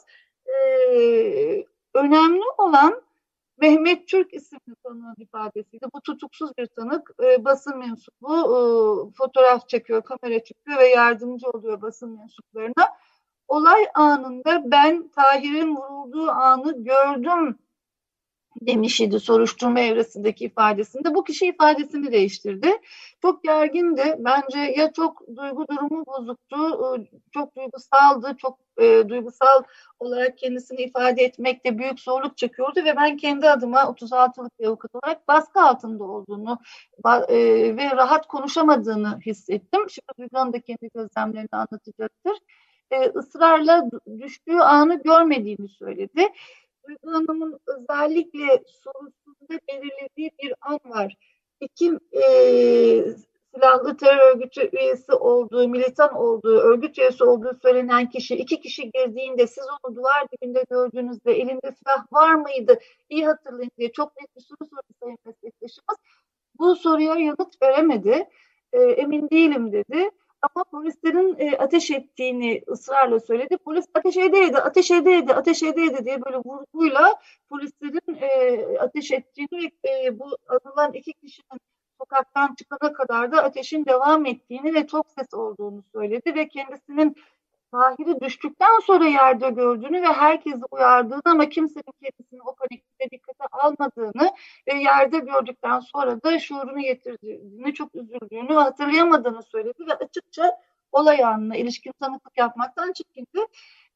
E, önemli olan Mehmet Türk isimli tanığın ifadesiydi. Bu tutuksuz bir tanık. E, basın mensubu e, fotoğraf çekiyor, kamera çekiyor ve yardımcı oluyor basın mensuplarına. Olay anında ben Tahir'in vurulduğu anı gördüm demiş idi soruşturma evresindeki ifadesinde. Bu kişi ifadesini değiştirdi. Çok gergindi. Bence ya çok duygu durumu bozuktu, e, çok duygusaldı, çok e, duygusal olarak kendisini ifade etmekte büyük zorluk çekiyordu ve ben kendi adıma 36'lık bir avukat olarak baskı altında olduğunu e, ve rahat konuşamadığını hissettim. Şimdi Duygu da kendi gözlemlerini anlatacaktır. E, ısrarla düştüğü anı görmediğini söyledi. Duygu Hanım'ın özellikle sorusunda belirlediği bir an var. Kim e, silahlı terör örgütü üyesi olduğu, militan olduğu, örgüt üyesi olduğu söylenen kişi, iki kişi girdiğinde siz onu duvar dibinde gördüğünüzde elinde silah var mıydı? İyi hatırlayın diye çok net bir soru sordu sayın meslektaşımız. Bu soruya yanıt veremedi. E, emin değilim dedi. Ama polislerin e, ateş ettiğini ısrarla söyledi. Polis ateş edeydi, ateş edeydi, ateş edeydi diye böyle vurguyla polislerin e, ateş ettiğini ve bu anılan iki kişinin sokaktan çıkana kadar da ateşin devam ettiğini ve çok ses olduğunu söyledi ve kendisinin Tahir'i düştükten sonra yerde gördüğünü ve herkesi uyardığını ama kimsenin kendisini o panikte dikkate almadığını ve yerde gördükten sonra da şuurunu yitirdiğini, çok üzüldüğünü ve hatırlayamadığını söyledi ve açıkça olay anına ilişkin tanıklık yapmaktan çekindi.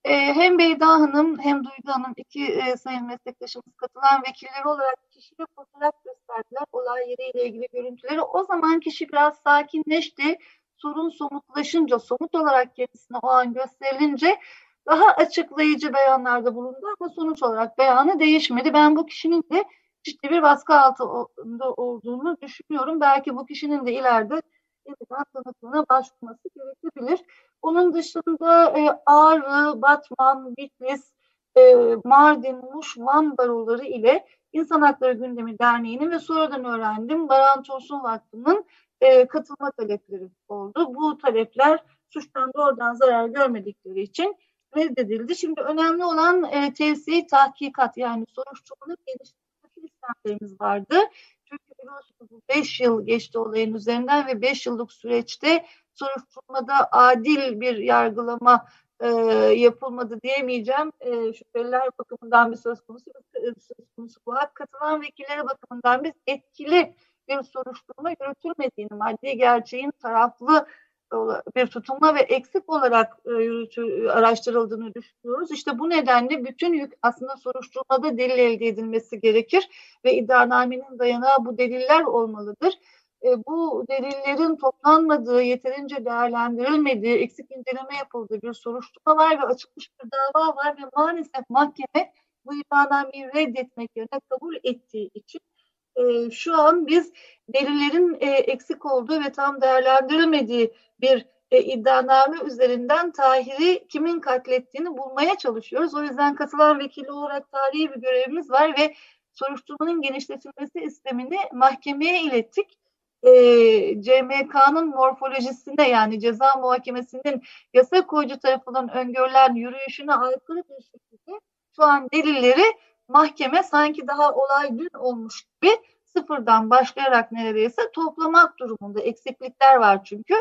Ee, hem Beyda Hanım hem Duygu Hanım iki e, sayın meslektaşımız katılan vekilleri olarak kişiye fotoğraf gösterdiler. Olay yeriyle ilgili görüntüleri. O zaman kişi biraz sakinleşti sorun somutlaşınca, somut olarak kendisine o an gösterilince daha açıklayıcı beyanlarda bulundu ama sonuç olarak beyanı değişmedi. Ben bu kişinin de ciddi bir baskı altında olduğunu düşünüyorum. Belki bu kişinin de ileride yeniden tanıklığına başvurması gerekebilir. Onun dışında e, Ağrı, Batman, Bitlis, e, Mardin, Muş, Van baroları ile İnsan Hakları Gündemi Derneği'nin ve sonradan öğrendim Baran Tosun Vakfı'nın e, katılma talepleri oldu. Bu talepler suçtan doğrudan zarar görmedikleri için reddedildi. Şimdi önemli olan e, tevsiye tahkikat yani soruşturmanın geliştirilmesi istemlerimiz vardı. Çünkü biliyorsunuz 5 yıl geçti olayın üzerinden ve 5 yıllık süreçte soruşturmada adil bir yargılama e, yapılmadı diyemeyeceğim. E, şüpheliler bakımından bir söz konusu, söz konusu bu. Hak katılan vekilleri bakımından biz etkili bir soruşturma yürütülmediğini, maddi gerçeğin taraflı bir tutumla ve eksik olarak e, yürütü, araştırıldığını düşünüyoruz. İşte bu nedenle bütün yük aslında soruşturmada delil elde edilmesi gerekir ve iddianamenin dayanağı bu deliller olmalıdır. E, bu delillerin toplanmadığı, yeterince değerlendirilmediği, eksik inceleme yapıldığı bir soruşturma var ve açılmış bir dava var ve maalesef mahkeme bu iddianameyi reddetmek yerine kabul ettiği için e, şu an biz delillerin e, eksik olduğu ve tam değerlendirilmediği bir e, iddianame üzerinden Tahir'i kimin katlettiğini bulmaya çalışıyoruz. O yüzden katılan vekili olarak tarihi bir görevimiz var ve soruşturmanın genişletilmesi istemini mahkemeye ilettik. E, CMK'nın morfolojisine yani ceza muhakemesinin yasa koyucu tarafından öngörülen yürüyüşüne aykırı bir şekilde şu an delilleri mahkeme sanki daha olay dün olmuş gibi sıfırdan başlayarak neredeyse toplamak durumunda. Eksiklikler var çünkü.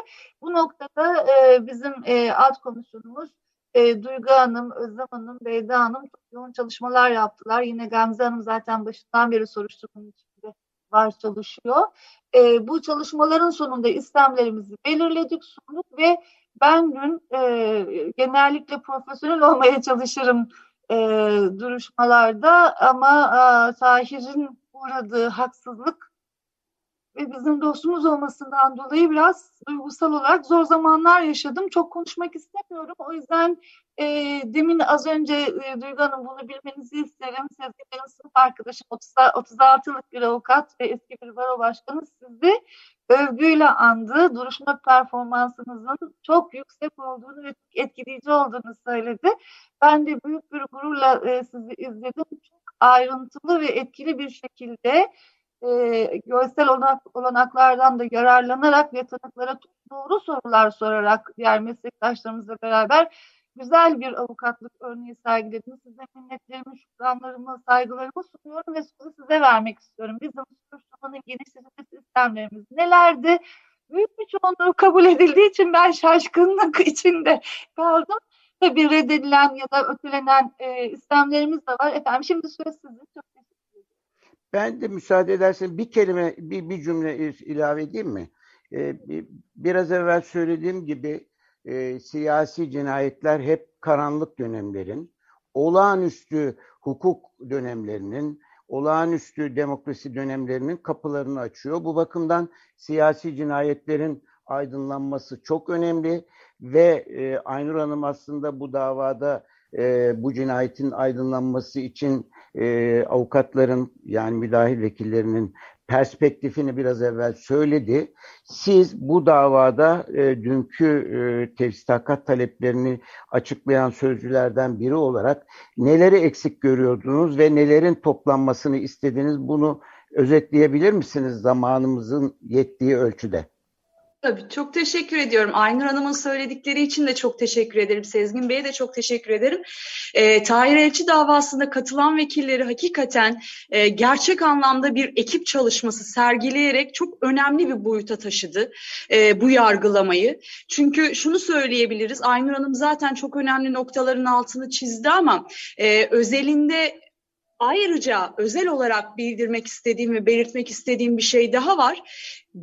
Bu noktada e, bizim e, alt komisyonumuz e, Duygu Hanım, Özlem Hanım, Beyda Hanım yoğun çalışmalar yaptılar. Yine Gamze Hanım zaten başından beri soruşturmanın içinde var çalışıyor. E, bu çalışmaların sonunda istemlerimizi belirledik, sunduk ve ben dün e, genellikle profesyonel olmaya çalışırım e, duruşmalarda ama e, Tahir'in uğradığı haksızlık ve bizim dostumuz olmasından dolayı biraz duygusal olarak zor zamanlar yaşadım. Çok konuşmak istemiyorum. O yüzden e, demin az önce e, Duygu Hanım bunu bilmenizi isterim. Sezgi benim sınıf arkadaşım 30, 36'lık bir avukat ve eski bir baro başkanı sizi övgüyle andı. Duruşma performansınızın çok yüksek olduğunu ve etkileyici olduğunu söyledi. Ben de büyük bir gururla e, sizi izledim. Çok ayrıntılı ve etkili bir şekilde e, görsel olanak, olanaklardan da yararlanarak ve tanıklara doğru sorular sorarak diğer meslektaşlarımızla beraber güzel bir avukatlık örneği sergilediniz. Size minnetlerimi, şükranlarımı, saygılarımı sunuyorum ve sözü size vermek istiyorum. Bizim soruşturmanın genişletilmesi sistemlerimiz nelerdi? Büyük bir çoğunluğu kabul edildiği için ben şaşkınlık içinde kaldım. Tabii reddedilen ya da ötelenen e, istemlerimiz de var. Efendim şimdi söz sizin. Çok ben de müsaade edersen bir kelime, bir, bir cümle ilave edeyim mi? Ee, biraz evvel söylediğim gibi e, siyasi cinayetler hep karanlık dönemlerin, olağanüstü hukuk dönemlerinin, olağanüstü demokrasi dönemlerinin kapılarını açıyor. Bu bakımdan siyasi cinayetlerin aydınlanması çok önemli ve e, Aynur Hanım aslında bu davada e, bu cinayetin aydınlanması için e, avukatların yani müdahil vekillerinin perspektifini biraz evvel söyledi. Siz bu davada e, dünkü e, tefsir hakat taleplerini açıklayan sözcülerden biri olarak neleri eksik görüyordunuz ve nelerin toplanmasını istediniz bunu özetleyebilir misiniz zamanımızın yettiği ölçüde? Tabii çok teşekkür ediyorum. Aynur Hanım'ın söyledikleri için de çok teşekkür ederim. Sezgin Bey'e de çok teşekkür ederim. E, Tahir Elçi davasında katılan vekilleri hakikaten e, gerçek anlamda bir ekip çalışması sergileyerek çok önemli bir boyuta taşıdı e, bu yargılamayı. Çünkü şunu söyleyebiliriz. Aynur Hanım zaten çok önemli noktaların altını çizdi ama e, özelinde Ayrıca özel olarak bildirmek istediğim ve belirtmek istediğim bir şey daha var.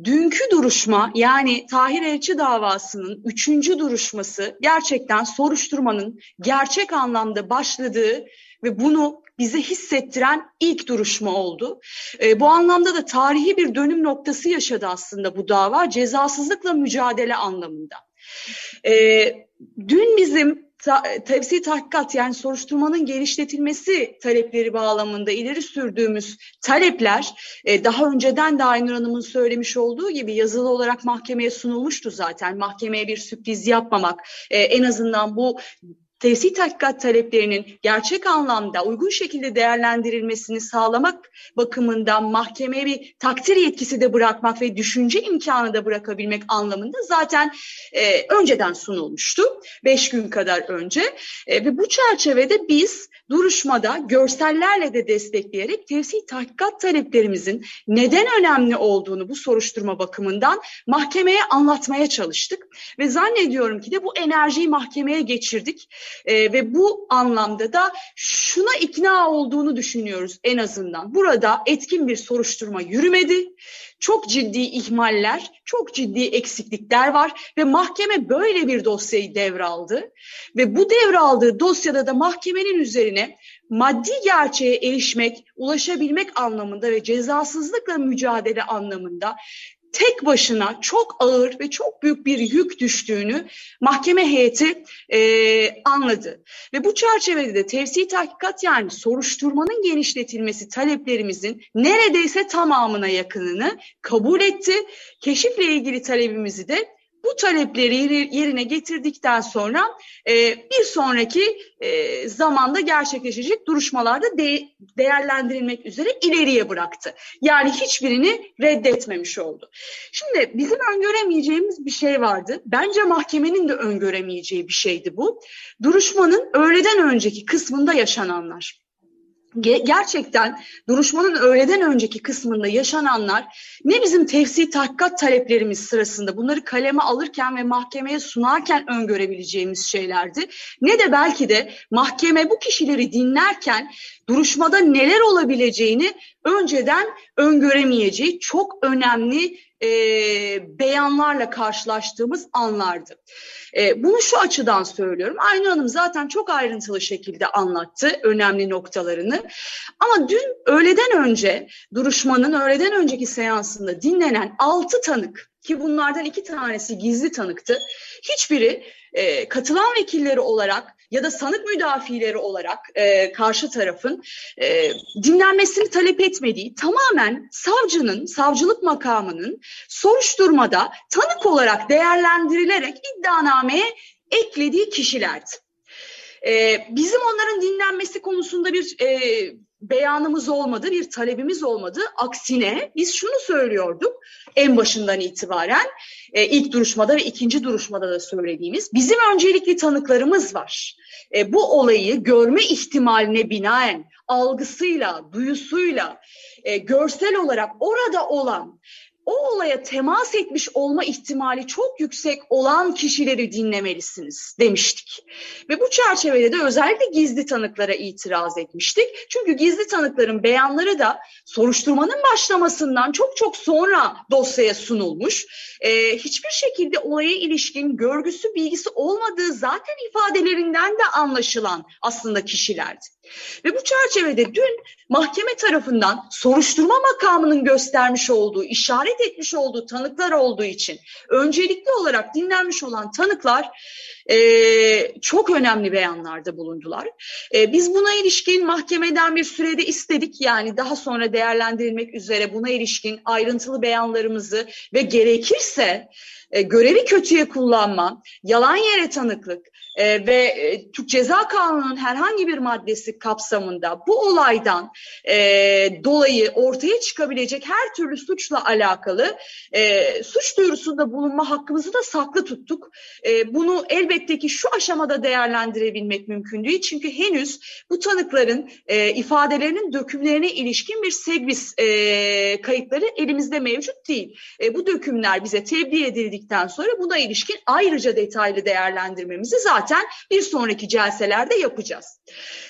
Dünkü duruşma yani Tahir Elçi davasının üçüncü duruşması gerçekten soruşturmanın gerçek anlamda başladığı ve bunu bize hissettiren ilk duruşma oldu. E, bu anlamda da tarihi bir dönüm noktası yaşadı aslında bu dava cezasızlıkla mücadele anlamında. E, dün bizim ta, tefsir tahkikat yani soruşturmanın genişletilmesi talepleri bağlamında ileri sürdüğümüz talepler e, daha önceden de Aynur Hanım'ın söylemiş olduğu gibi yazılı olarak mahkemeye sunulmuştu zaten. Mahkemeye bir sürpriz yapmamak e, en azından bu tevsi tahkikat taleplerinin gerçek anlamda uygun şekilde değerlendirilmesini sağlamak bakımından mahkemeye bir takdir yetkisi de bırakmak ve düşünce imkanı da bırakabilmek anlamında zaten e, önceden sunulmuştu. Beş gün kadar önce e, ve bu çerçevede biz duruşmada görsellerle de destekleyerek tevsi tahkikat taleplerimizin neden önemli olduğunu bu soruşturma bakımından mahkemeye anlatmaya çalıştık ve zannediyorum ki de bu enerjiyi mahkemeye geçirdik e, ve bu anlamda da şuna ikna olduğunu düşünüyoruz en azından. Burada etkin bir soruşturma yürümedi. Çok ciddi ihmaller, çok ciddi eksiklikler var ve mahkeme böyle bir dosyayı devraldı. Ve bu devraldığı dosyada da mahkemenin üzerine maddi gerçeğe erişmek, ulaşabilmek anlamında ve cezasızlıkla mücadele anlamında tek başına çok ağır ve çok büyük bir yük düştüğünü mahkeme heyeti e, anladı. Ve bu çerçevede de tevsi tahkikat yani soruşturmanın genişletilmesi taleplerimizin neredeyse tamamına yakınını kabul etti. Keşifle ilgili talebimizi de bu talepleri yerine getirdikten sonra e, bir sonraki e, zamanda gerçekleşecek duruşmalarda de, değerlendirilmek üzere ileriye bıraktı. Yani hiçbirini reddetmemiş oldu. Şimdi bizim öngöremeyeceğimiz bir şey vardı. Bence mahkemenin de öngöremeyeceği bir şeydi bu. Duruşmanın öğleden önceki kısmında yaşananlar gerçekten duruşmanın öğleden önceki kısmında yaşananlar ne bizim tefsir tahkikat taleplerimiz sırasında bunları kaleme alırken ve mahkemeye sunarken öngörebileceğimiz şeylerdi. Ne de belki de mahkeme bu kişileri dinlerken duruşmada neler olabileceğini önceden öngöremeyeceği çok önemli e, beyanlarla karşılaştığımız anlardı. E, bunu şu açıdan söylüyorum. Aynı Hanım zaten çok ayrıntılı şekilde anlattı önemli noktalarını. Ama dün öğleden önce duruşmanın öğleden önceki seansında dinlenen altı tanık ki bunlardan iki tanesi gizli tanıktı. Hiçbiri e, katılan vekilleri olarak ya da sanık müdafileri olarak e, karşı tarafın e, dinlenmesini talep etmediği tamamen savcının, savcılık makamının soruşturmada tanık olarak değerlendirilerek iddianameye eklediği kişilerdi. E, bizim onların dinlenmesi konusunda bir e, beyanımız olmadı, bir talebimiz olmadı. Aksine biz şunu söylüyorduk en başından itibaren, e, ilk duruşmada ve ikinci duruşmada da söylediğimiz, bizim öncelikli tanıklarımız var. E, bu olayı görme ihtimaline binaen algısıyla, duyusuyla, e, görsel olarak orada olan o olaya temas etmiş olma ihtimali çok yüksek olan kişileri dinlemelisiniz demiştik. Ve bu çerçevede de özellikle gizli tanıklara itiraz etmiştik. Çünkü gizli tanıkların beyanları da soruşturmanın başlamasından çok çok sonra dosyaya sunulmuş. Ee, hiçbir şekilde olaya ilişkin görgüsü, bilgisi olmadığı zaten ifadelerinden de anlaşılan aslında kişilerdi. Ve bu çerçevede dün mahkeme tarafından soruşturma makamının göstermiş olduğu, işaret etmiş olduğu tanıklar olduğu için öncelikli olarak dinlenmiş olan tanıklar e, çok önemli beyanlarda bulundular. E, biz buna ilişkin mahkemeden bir sürede istedik. Yani daha sonra değerlendirilmek üzere buna ilişkin ayrıntılı beyanlarımızı ve gerekirse e, görevi kötüye kullanma, yalan yere tanıklık e, ve e, Türk Ceza Kanunu'nun herhangi bir maddesi kapsamında bu olaydan e, dolayı ortaya çıkabilecek her türlü suçla alakalı e, suç duyurusunda bulunma hakkımızı da saklı tuttuk. E, bunu elbette ki şu aşamada değerlendirebilmek mümkün değil. Çünkü henüz bu tanıkların e, ifadelerinin dökümlerine ilişkin bir segvis e, kayıtları elimizde mevcut değil. E, bu dökümler bize tebliğ edildi edildikten sonra buna ilişkin ayrıca detaylı değerlendirmemizi zaten bir sonraki celselerde yapacağız.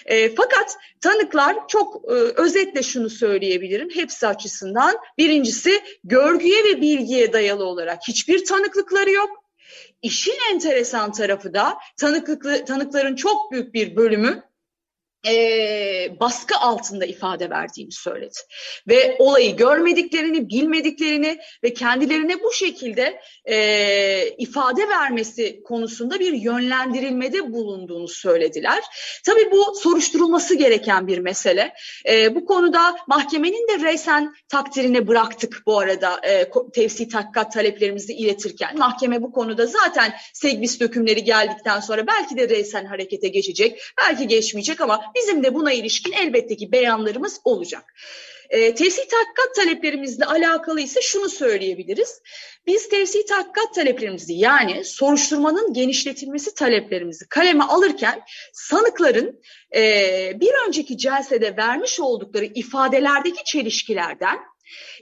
E, fakat tanıklar çok e, özetle şunu söyleyebilirim hepsi açısından. Birincisi görgüye ve bilgiye dayalı olarak hiçbir tanıklıkları yok. İşin enteresan tarafı da tanıklıklı, tanıkların çok büyük bir bölümü e, baskı altında ifade verdiğini söyledi. Ve olayı görmediklerini, bilmediklerini ve kendilerine bu şekilde e, ifade vermesi konusunda bir yönlendirilmede bulunduğunu söylediler. Tabii bu soruşturulması gereken bir mesele. E, bu konuda mahkemenin de reysen takdirine bıraktık bu arada e, tevsi takkat taleplerimizi iletirken. Mahkeme bu konuda zaten segbis dökümleri geldikten sonra belki de reysen harekete geçecek, belki geçmeyecek ama bizim de buna ilişkin elbette ki beyanlarımız olacak. E, tevsi tahkikat taleplerimizle alakalı ise şunu söyleyebiliriz. Biz tevsi tahkikat taleplerimizi yani soruşturmanın genişletilmesi taleplerimizi kaleme alırken sanıkların e, bir önceki celsede vermiş oldukları ifadelerdeki çelişkilerden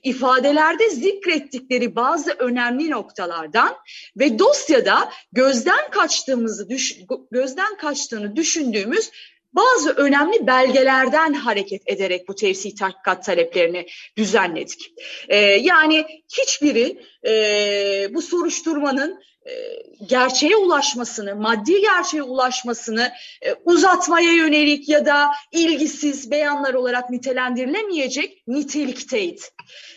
ifadelerde zikrettikleri bazı önemli noktalardan ve dosyada gözden kaçtığımızı düş, gözden kaçtığını düşündüğümüz bazı önemli belgelerden hareket ederek bu tevsi tahkikat taleplerini düzenledik. Ee, yani hiçbiri e, bu soruşturmanın e, gerçeğe ulaşmasını, maddi gerçeğe ulaşmasını e, uzatmaya yönelik ya da ilgisiz beyanlar olarak nitelendirilemeyecek nitelikteydi.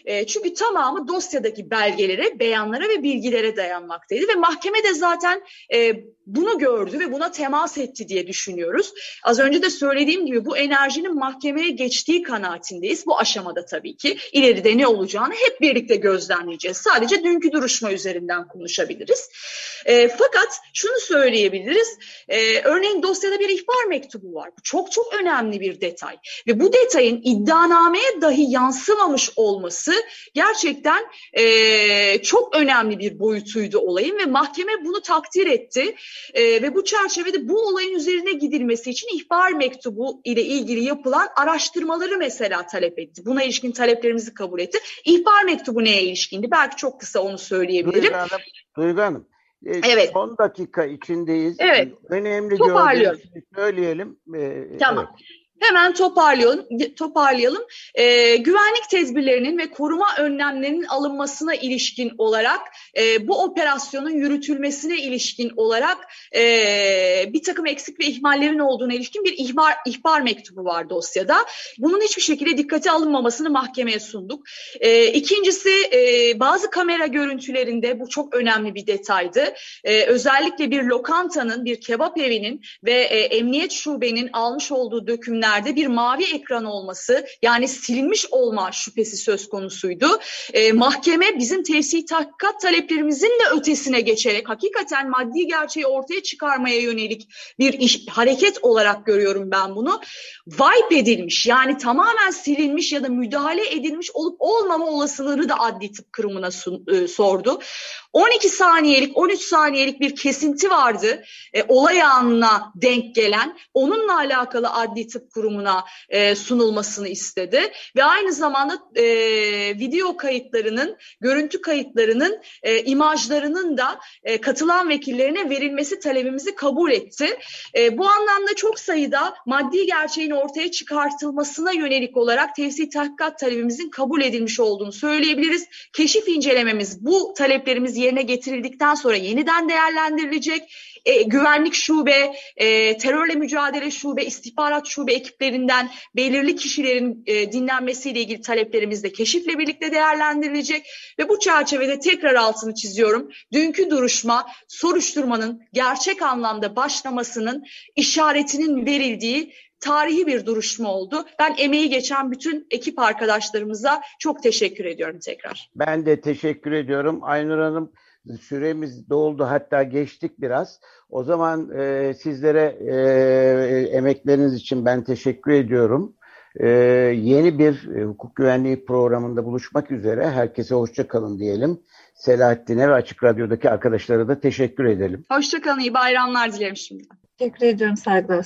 E, çünkü tamamı dosyadaki belgelere, beyanlara ve bilgilere dayanmaktaydı ve mahkeme de zaten e, bunu gördü ve buna temas etti diye düşünüyoruz. Az önce de söylediğim gibi bu enerjinin mahkemeye geçtiği kanaatindeyiz. Bu aşamada tabii ki ileride ne olacağını hep birlikte gözlemleyeceğiz. Sadece dünkü duruşma üzerinden konuşabiliriz. E, fakat şunu söyleyebiliriz. E, örneğin dosyada bir ihbar mektubu var. Bu çok çok önemli bir detay. Ve bu detayın iddianameye dahi yansımamış olması gerçekten e, çok önemli bir boyutuydu olayın ve mahkeme bunu takdir etti. E, ve bu çerçevede bu olayın üzerine gidilmesi için ihbar mektubu ile ilgili yapılan araştırmaları mesela talep etti. Buna ilişkin taleplerimizi kabul etti. İhbar mektubu neye ilişkindi? Belki çok kısa onu söyleyebilirim. Hanım, Duygu Hanım e, evet. son dakika içindeyiz. Evet. Önemli gördüğünüz söyleyelim. E, tamam. Evet. Hemen toparlayalım. toparlayalım. Ee, güvenlik tedbirlerinin ve koruma önlemlerinin alınmasına ilişkin olarak e, bu operasyonun yürütülmesine ilişkin olarak e, bir takım eksik ve ihmallerin olduğuna ilişkin bir ihbar, ihbar mektubu var dosyada. Bunun hiçbir şekilde dikkate alınmamasını mahkemeye sunduk. E, ikincisi e, bazı kamera görüntülerinde bu çok önemli bir detaydı. E, özellikle bir lokantanın, bir kebap evinin ve e, emniyet şubenin almış olduğu dökümler ürünlerde bir mavi ekran olması yani silinmiş olma şüphesi söz konusuydu. E, mahkeme bizim tevsi tahkikat taleplerimizin de ötesine geçerek hakikaten maddi gerçeği ortaya çıkarmaya yönelik bir iş, hareket olarak görüyorum ben bunu. Wipe edilmiş yani tamamen silinmiş ya da müdahale edilmiş olup olmama olasılığını da adli tıp kırımına sun, e, sordu. 12 saniyelik, 13 saniyelik bir kesinti vardı e, olay anına denk gelen. Onunla alakalı adli tıp kurumuna e, sunulmasını istedi. Ve aynı zamanda e, video kayıtlarının, görüntü kayıtlarının, e, imajlarının da e, katılan vekillerine verilmesi talebimizi kabul etti. E, bu anlamda çok sayıda maddi gerçeğin ortaya çıkartılmasına yönelik olarak tevsi tahkikat talebimizin kabul edilmiş olduğunu söyleyebiliriz. Keşif incelememiz bu taleplerimiz yerine getirildikten sonra yeniden değerlendirilecek. E, güvenlik şube, e, terörle mücadele şube, istihbarat şube ekiplerinden belirli kişilerin e, dinlenmesiyle ilgili taleplerimiz de keşifle birlikte değerlendirilecek ve bu çerçevede tekrar altını çiziyorum. Dünkü duruşma soruşturmanın gerçek anlamda başlamasının işaretinin verildiği tarihi bir duruşma oldu. Ben emeği geçen bütün ekip arkadaşlarımıza çok teşekkür ediyorum tekrar. Ben de teşekkür ediyorum. Aynur Hanım süremiz doldu hatta geçtik biraz. O zaman e, sizlere e, emekleriniz için ben teşekkür ediyorum. E, yeni bir e, hukuk güvenliği programında buluşmak üzere. Herkese hoşça kalın diyelim. Selahattin'e ve Açık Radyo'daki arkadaşlara da teşekkür edelim. Hoşça kalın, iyi bayramlar dilerim şimdi. Teşekkür ediyorum saygılar